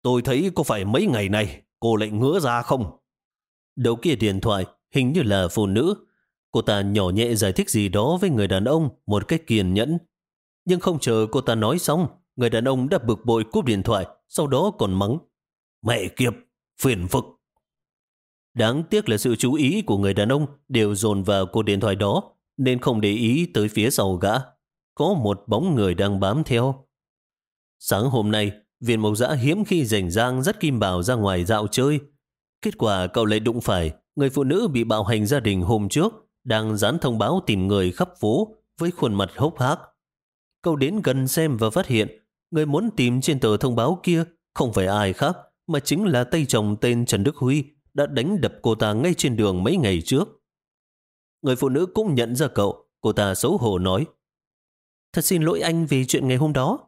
Tôi thấy có phải mấy ngày này cô lại ngứa ra không? Đầu kia điện thoại hình như là phụ nữ. Cô ta nhỏ nhẹ giải thích gì đó với người đàn ông một cách kiên nhẫn. Nhưng không chờ cô ta nói xong, người đàn ông đã bực bội cúp điện thoại, sau đó còn mắng. Mẹ kiếp, phiền phức. Đáng tiếc là sự chú ý của người đàn ông đều dồn vào cô điện thoại đó, nên không để ý tới phía sau gã. Có một bóng người đang bám theo. Sáng hôm nay, viên mộc giã hiếm khi rảnh rang rất kim bảo ra ngoài dạo chơi. Kết quả cậu lại đụng phải người phụ nữ bị bạo hành gia đình hôm trước đang dán thông báo tìm người khắp phố với khuôn mặt hốc hác. Cậu đến gần xem và phát hiện người muốn tìm trên tờ thông báo kia không phải ai khác mà chính là tay chồng tên Trần Đức Huy đã đánh đập cô ta ngay trên đường mấy ngày trước. Người phụ nữ cũng nhận ra cậu, cô ta xấu hổ nói Thật xin lỗi anh vì chuyện ngày hôm đó.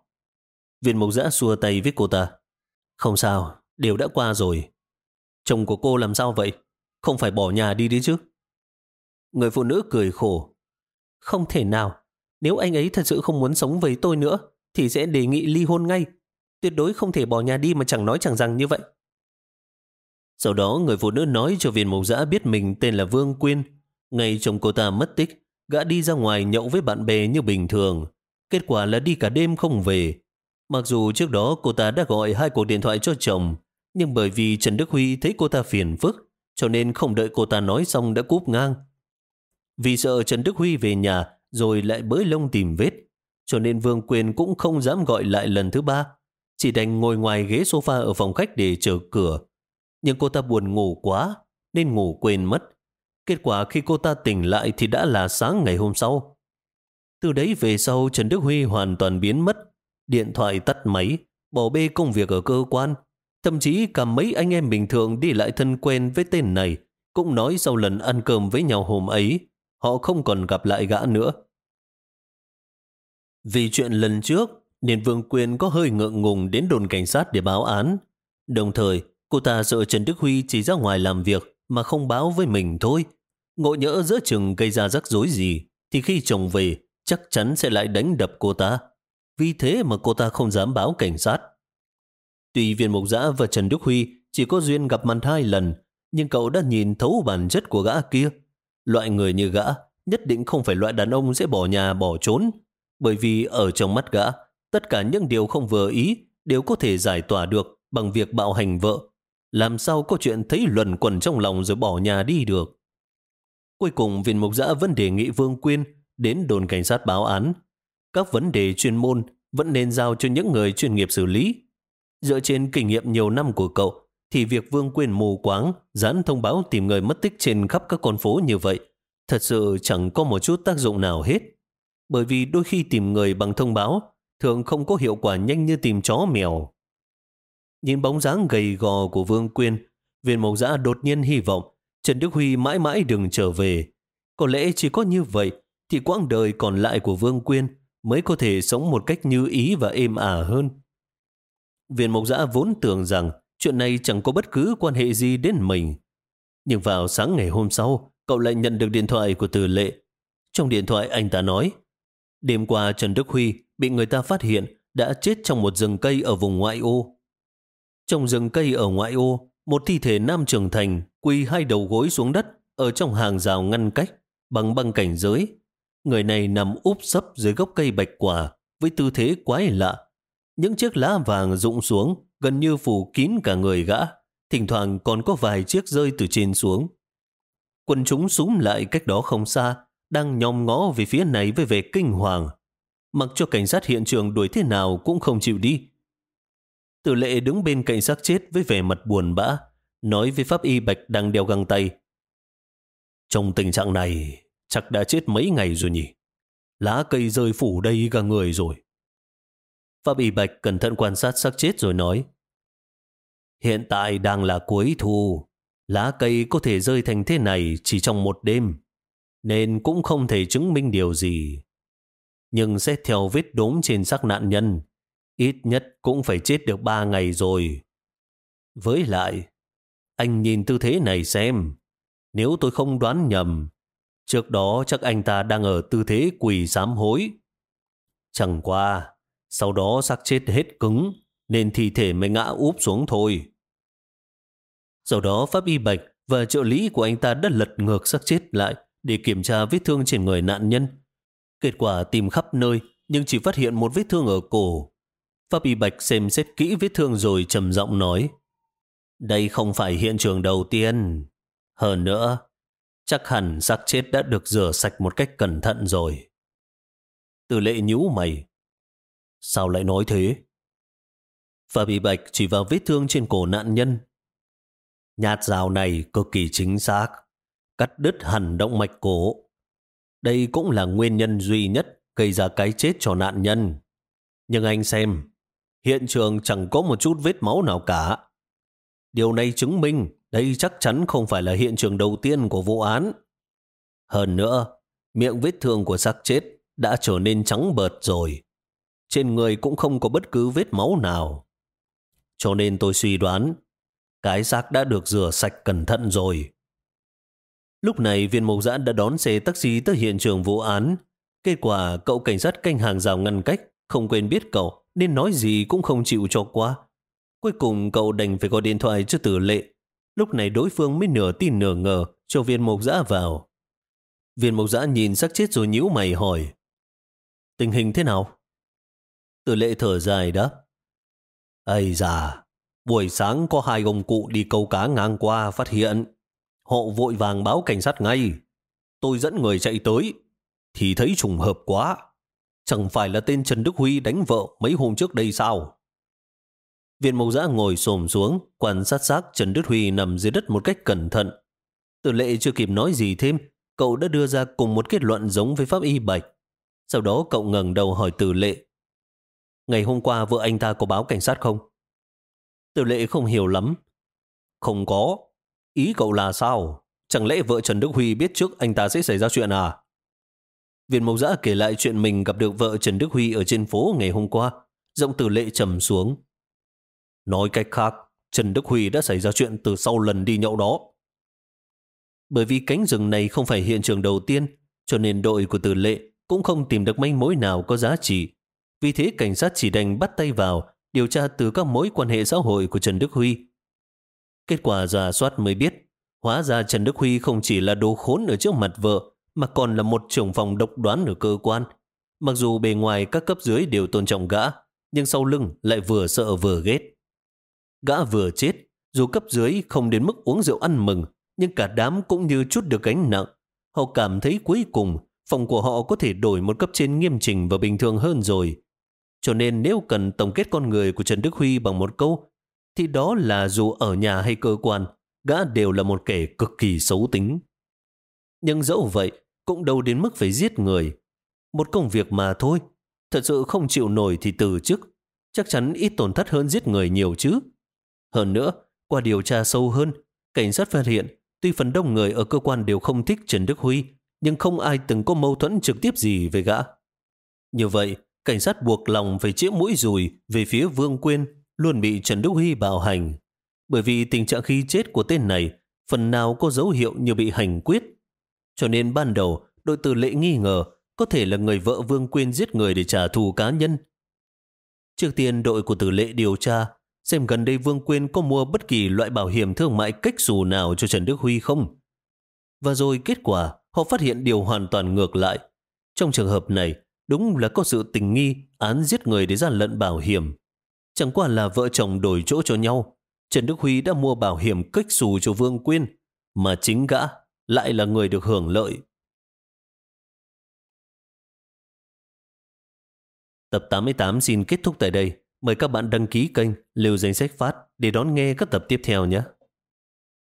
Viên mộc giã xua tay với cô ta. Không sao, đều đã qua rồi. Chồng của cô làm sao vậy? Không phải bỏ nhà đi đi chứ? Người phụ nữ cười khổ. Không thể nào. Nếu anh ấy thật sự không muốn sống với tôi nữa, thì sẽ đề nghị ly hôn ngay. Tuyệt đối không thể bỏ nhà đi mà chẳng nói chẳng rằng như vậy. Sau đó người phụ nữ nói cho viên mộc giã biết mình tên là Vương Quyên. Ngày chồng cô ta mất tích, gã đi ra ngoài nhậu với bạn bè như bình thường. Kết quả là đi cả đêm không về. Mặc dù trước đó cô ta đã gọi hai cuộc điện thoại cho chồng, nhưng bởi vì Trần Đức Huy thấy cô ta phiền phức, cho nên không đợi cô ta nói xong đã cúp ngang. Vì sợ Trần Đức Huy về nhà rồi lại bới lông tìm vết, cho nên Vương Quyền cũng không dám gọi lại lần thứ ba, chỉ đành ngồi ngoài ghế sofa ở phòng khách để chờ cửa. Nhưng cô ta buồn ngủ quá, nên ngủ quên mất. Kết quả khi cô ta tỉnh lại thì đã là sáng ngày hôm sau. Từ đấy về sau Trần Đức Huy hoàn toàn biến mất, điện thoại tắt máy, bỏ bê công việc ở cơ quan. Thậm chí cả mấy anh em bình thường đi lại thân quen với tên này cũng nói sau lần ăn cơm với nhau hôm ấy, họ không còn gặp lại gã nữa. Vì chuyện lần trước, nên Vương Quyền có hơi ngượng ngùng đến đồn cảnh sát để báo án. Đồng thời, cô ta sợ Trần Đức Huy chỉ ra ngoài làm việc mà không báo với mình thôi. Ngộ nhỡ giữa chừng gây ra rắc rối gì, thì khi chồng về, chắc chắn sẽ lại đánh đập cô ta. Vì thế mà cô ta không dám báo cảnh sát. Tuy viên mục giã và Trần Đức Huy chỉ có duyên gặp mặt hai lần, nhưng cậu đã nhìn thấu bản chất của gã kia. Loại người như gã nhất định không phải loại đàn ông sẽ bỏ nhà bỏ trốn, bởi vì ở trong mắt gã, tất cả những điều không vừa ý đều có thể giải tỏa được bằng việc bạo hành vợ. Làm sao có chuyện thấy luẩn quẩn trong lòng rồi bỏ nhà đi được. Cuối cùng viên mục giã vẫn đề nghị Vương Quyên đến đồn cảnh sát báo án. Các vấn đề chuyên môn vẫn nên giao cho những người chuyên nghiệp xử lý. Dựa trên kinh nghiệm nhiều năm của cậu, thì việc Vương quyền mù quáng dán thông báo tìm người mất tích trên khắp các con phố như vậy thật sự chẳng có một chút tác dụng nào hết. Bởi vì đôi khi tìm người bằng thông báo thường không có hiệu quả nhanh như tìm chó mèo. Nhìn bóng dáng gầy gò của Vương Quyên, viên mộc giã đột nhiên hy vọng Trần Đức Huy mãi mãi đừng trở về. Có lẽ chỉ có như vậy thì quãng đời còn lại của Vương Quyên mới có thể sống một cách như ý và êm ả hơn. Viên mộc giã vốn tưởng rằng chuyện này chẳng có bất cứ quan hệ gì đến mình. Nhưng vào sáng ngày hôm sau, cậu lại nhận được điện thoại của Từ Lệ. Trong điện thoại anh ta nói, đêm qua Trần Đức Huy bị người ta phát hiện đã chết trong một rừng cây ở vùng ngoại ô. Trong rừng cây ở ngoại ô, một thi thể nam trưởng thành quỳ hai đầu gối xuống đất ở trong hàng rào ngăn cách bằng băng cảnh giới. Người này nằm úp sấp dưới gốc cây bạch quả với tư thế quái lạ. Những chiếc lá vàng rụng xuống gần như phủ kín cả người gã, thỉnh thoảng còn có vài chiếc rơi từ trên xuống. Quân chúng súng lại cách đó không xa, đang nhòm ngó về phía này với vẻ kinh hoàng. Mặc cho cảnh sát hiện trường đuổi thế nào cũng không chịu đi. Tử lệ đứng bên cạnh xác chết với vẻ mặt buồn bã, nói với pháp y bạch đang đeo găng tay. Trong tình trạng này, chắc đã chết mấy ngày rồi nhỉ. Lá cây rơi phủ đây cả người rồi. Pháp y bạch cẩn thận quan sát xác chết rồi nói. Hiện tại đang là cuối thu, lá cây có thể rơi thành thế này chỉ trong một đêm, nên cũng không thể chứng minh điều gì. Nhưng xét theo vết đốm trên xác nạn nhân, ít nhất cũng phải chết được ba ngày rồi. Với lại, anh nhìn tư thế này xem, nếu tôi không đoán nhầm, trước đó chắc anh ta đang ở tư thế quỳ sám hối. Chẳng qua, sau đó xác chết hết cứng, nên thi thể mới ngã úp xuống thôi. Sau đó Pháp Y Bạch và trợ lý của anh ta đã lật ngược xác chết lại để kiểm tra vết thương trên người nạn nhân. Kết quả tìm khắp nơi nhưng chỉ phát hiện một vết thương ở cổ. Pháp Y Bạch xem xét kỹ vết thương rồi trầm giọng nói Đây không phải hiện trường đầu tiên. Hơn nữa, chắc hẳn xác chết đã được rửa sạch một cách cẩn thận rồi. Từ lệ nhũ mày. Sao lại nói thế? và bị Bạch chỉ vào vết thương trên cổ nạn nhân Nhát dao này cực kỳ chính xác, cắt đứt hẳn động mạch cổ. Đây cũng là nguyên nhân duy nhất gây ra cái chết cho nạn nhân. Nhưng anh xem, hiện trường chẳng có một chút vết máu nào cả. Điều này chứng minh đây chắc chắn không phải là hiện trường đầu tiên của vụ án. Hơn nữa, miệng vết thương của xác chết đã trở nên trắng bợt rồi. Trên người cũng không có bất cứ vết máu nào. Cho nên tôi suy đoán cái xác đã được rửa sạch cẩn thận rồi. Lúc này viên mộc giã đã đón xe taxi tới hiện trường vụ án. Kết quả cậu cảnh sát canh hàng rào ngăn cách Không quên biết cậu, nên nói gì cũng không chịu cho qua. Cuối cùng cậu đành phải gọi điện thoại cho tử lệ. Lúc này đối phương mới nửa tin nửa ngờ cho viên mộc giã vào. Viên mộc giã nhìn xác chết rồi nhíu mày hỏi. Tình hình thế nào? Tử lệ thở dài đáp. Ây già. buổi sáng có hai ông cụ đi câu cá ngang qua phát hiện. Họ vội vàng báo cảnh sát ngay. Tôi dẫn người chạy tới, thì thấy trùng hợp quá. Chẳng phải là tên Trần Đức Huy đánh vợ mấy hôm trước đây sao? Viên mộc giã ngồi xồm xuống, quan sát xác Trần Đức Huy nằm dưới đất một cách cẩn thận. Tử lệ chưa kịp nói gì thêm, cậu đã đưa ra cùng một kết luận giống với pháp y bạch. Sau đó cậu ngẩng đầu hỏi tử lệ. Ngày hôm qua vợ anh ta có báo cảnh sát không? Tiểu lệ không hiểu lắm. Không có. Ý cậu là sao? Chẳng lẽ vợ Trần Đức Huy biết trước anh ta sẽ xảy ra chuyện à? Viên Mộc Giã kể lại chuyện mình gặp được vợ Trần Đức Huy ở trên phố ngày hôm qua. Giọng tử lệ trầm xuống. Nói cách khác, Trần Đức Huy đã xảy ra chuyện từ sau lần đi nhậu đó. Bởi vì cánh rừng này không phải hiện trường đầu tiên, cho nên đội của tử lệ cũng không tìm được manh mối nào có giá trị. Vì thế cảnh sát chỉ đành bắt tay vào điều tra từ các mối quan hệ xã hội của Trần Đức Huy. Kết quả giả soát mới biết, hóa ra Trần Đức Huy không chỉ là đồ khốn ở trước mặt vợ, mà còn là một trưởng phòng độc đoán ở cơ quan. Mặc dù bề ngoài các cấp dưới đều tôn trọng gã, nhưng sau lưng lại vừa sợ vừa ghét. Gã vừa chết, dù cấp dưới không đến mức uống rượu ăn mừng, nhưng cả đám cũng như chút được gánh nặng. Họ cảm thấy cuối cùng phòng của họ có thể đổi một cấp trên nghiêm chỉnh và bình thường hơn rồi. Cho nên nếu cần tổng kết con người của Trần Đức Huy bằng một câu, thì đó là dù ở nhà hay cơ quan, gã đều là một kẻ cực kỳ xấu tính. Nhưng dẫu vậy, cũng đâu đến mức phải giết người. Một công việc mà thôi, thật sự không chịu nổi thì từ chức, chắc chắn ít tổn thất hơn giết người nhiều chứ. Hơn nữa, qua điều tra sâu hơn, cảnh sát phát hiện tuy phần đông người ở cơ quan đều không thích Trần Đức Huy, nhưng không ai từng có mâu thuẫn trực tiếp gì với gã. Như vậy, cảnh sát buộc lòng phải chĩa mũi dùi về phía Vương Quyên luôn bị Trần Đức Huy bạo hành. Bởi vì tình trạng khi chết của tên này phần nào có dấu hiệu như bị hành quyết. Cho nên ban đầu đội tử lệ nghi ngờ có thể là người vợ Vương Quyên giết người để trả thù cá nhân. Trước tiên đội của tử lệ điều tra xem gần đây Vương Quyên có mua bất kỳ loại bảo hiểm thương mại cách dù nào cho Trần Đức Huy không. Và rồi kết quả họ phát hiện điều hoàn toàn ngược lại. Trong trường hợp này, đúng là có sự tình nghi án giết người để gian lận bảo hiểm. Chẳng qua là vợ chồng đổi chỗ cho nhau. Trần Đức Huy đã mua bảo hiểm cách xù cho Vương Quyên, mà chính gã lại là người được hưởng lợi. Tập 88 xin kết thúc tại đây. Mời các bạn đăng ký kênh Liều Danh Sách Phát để đón nghe các tập tiếp theo nhé.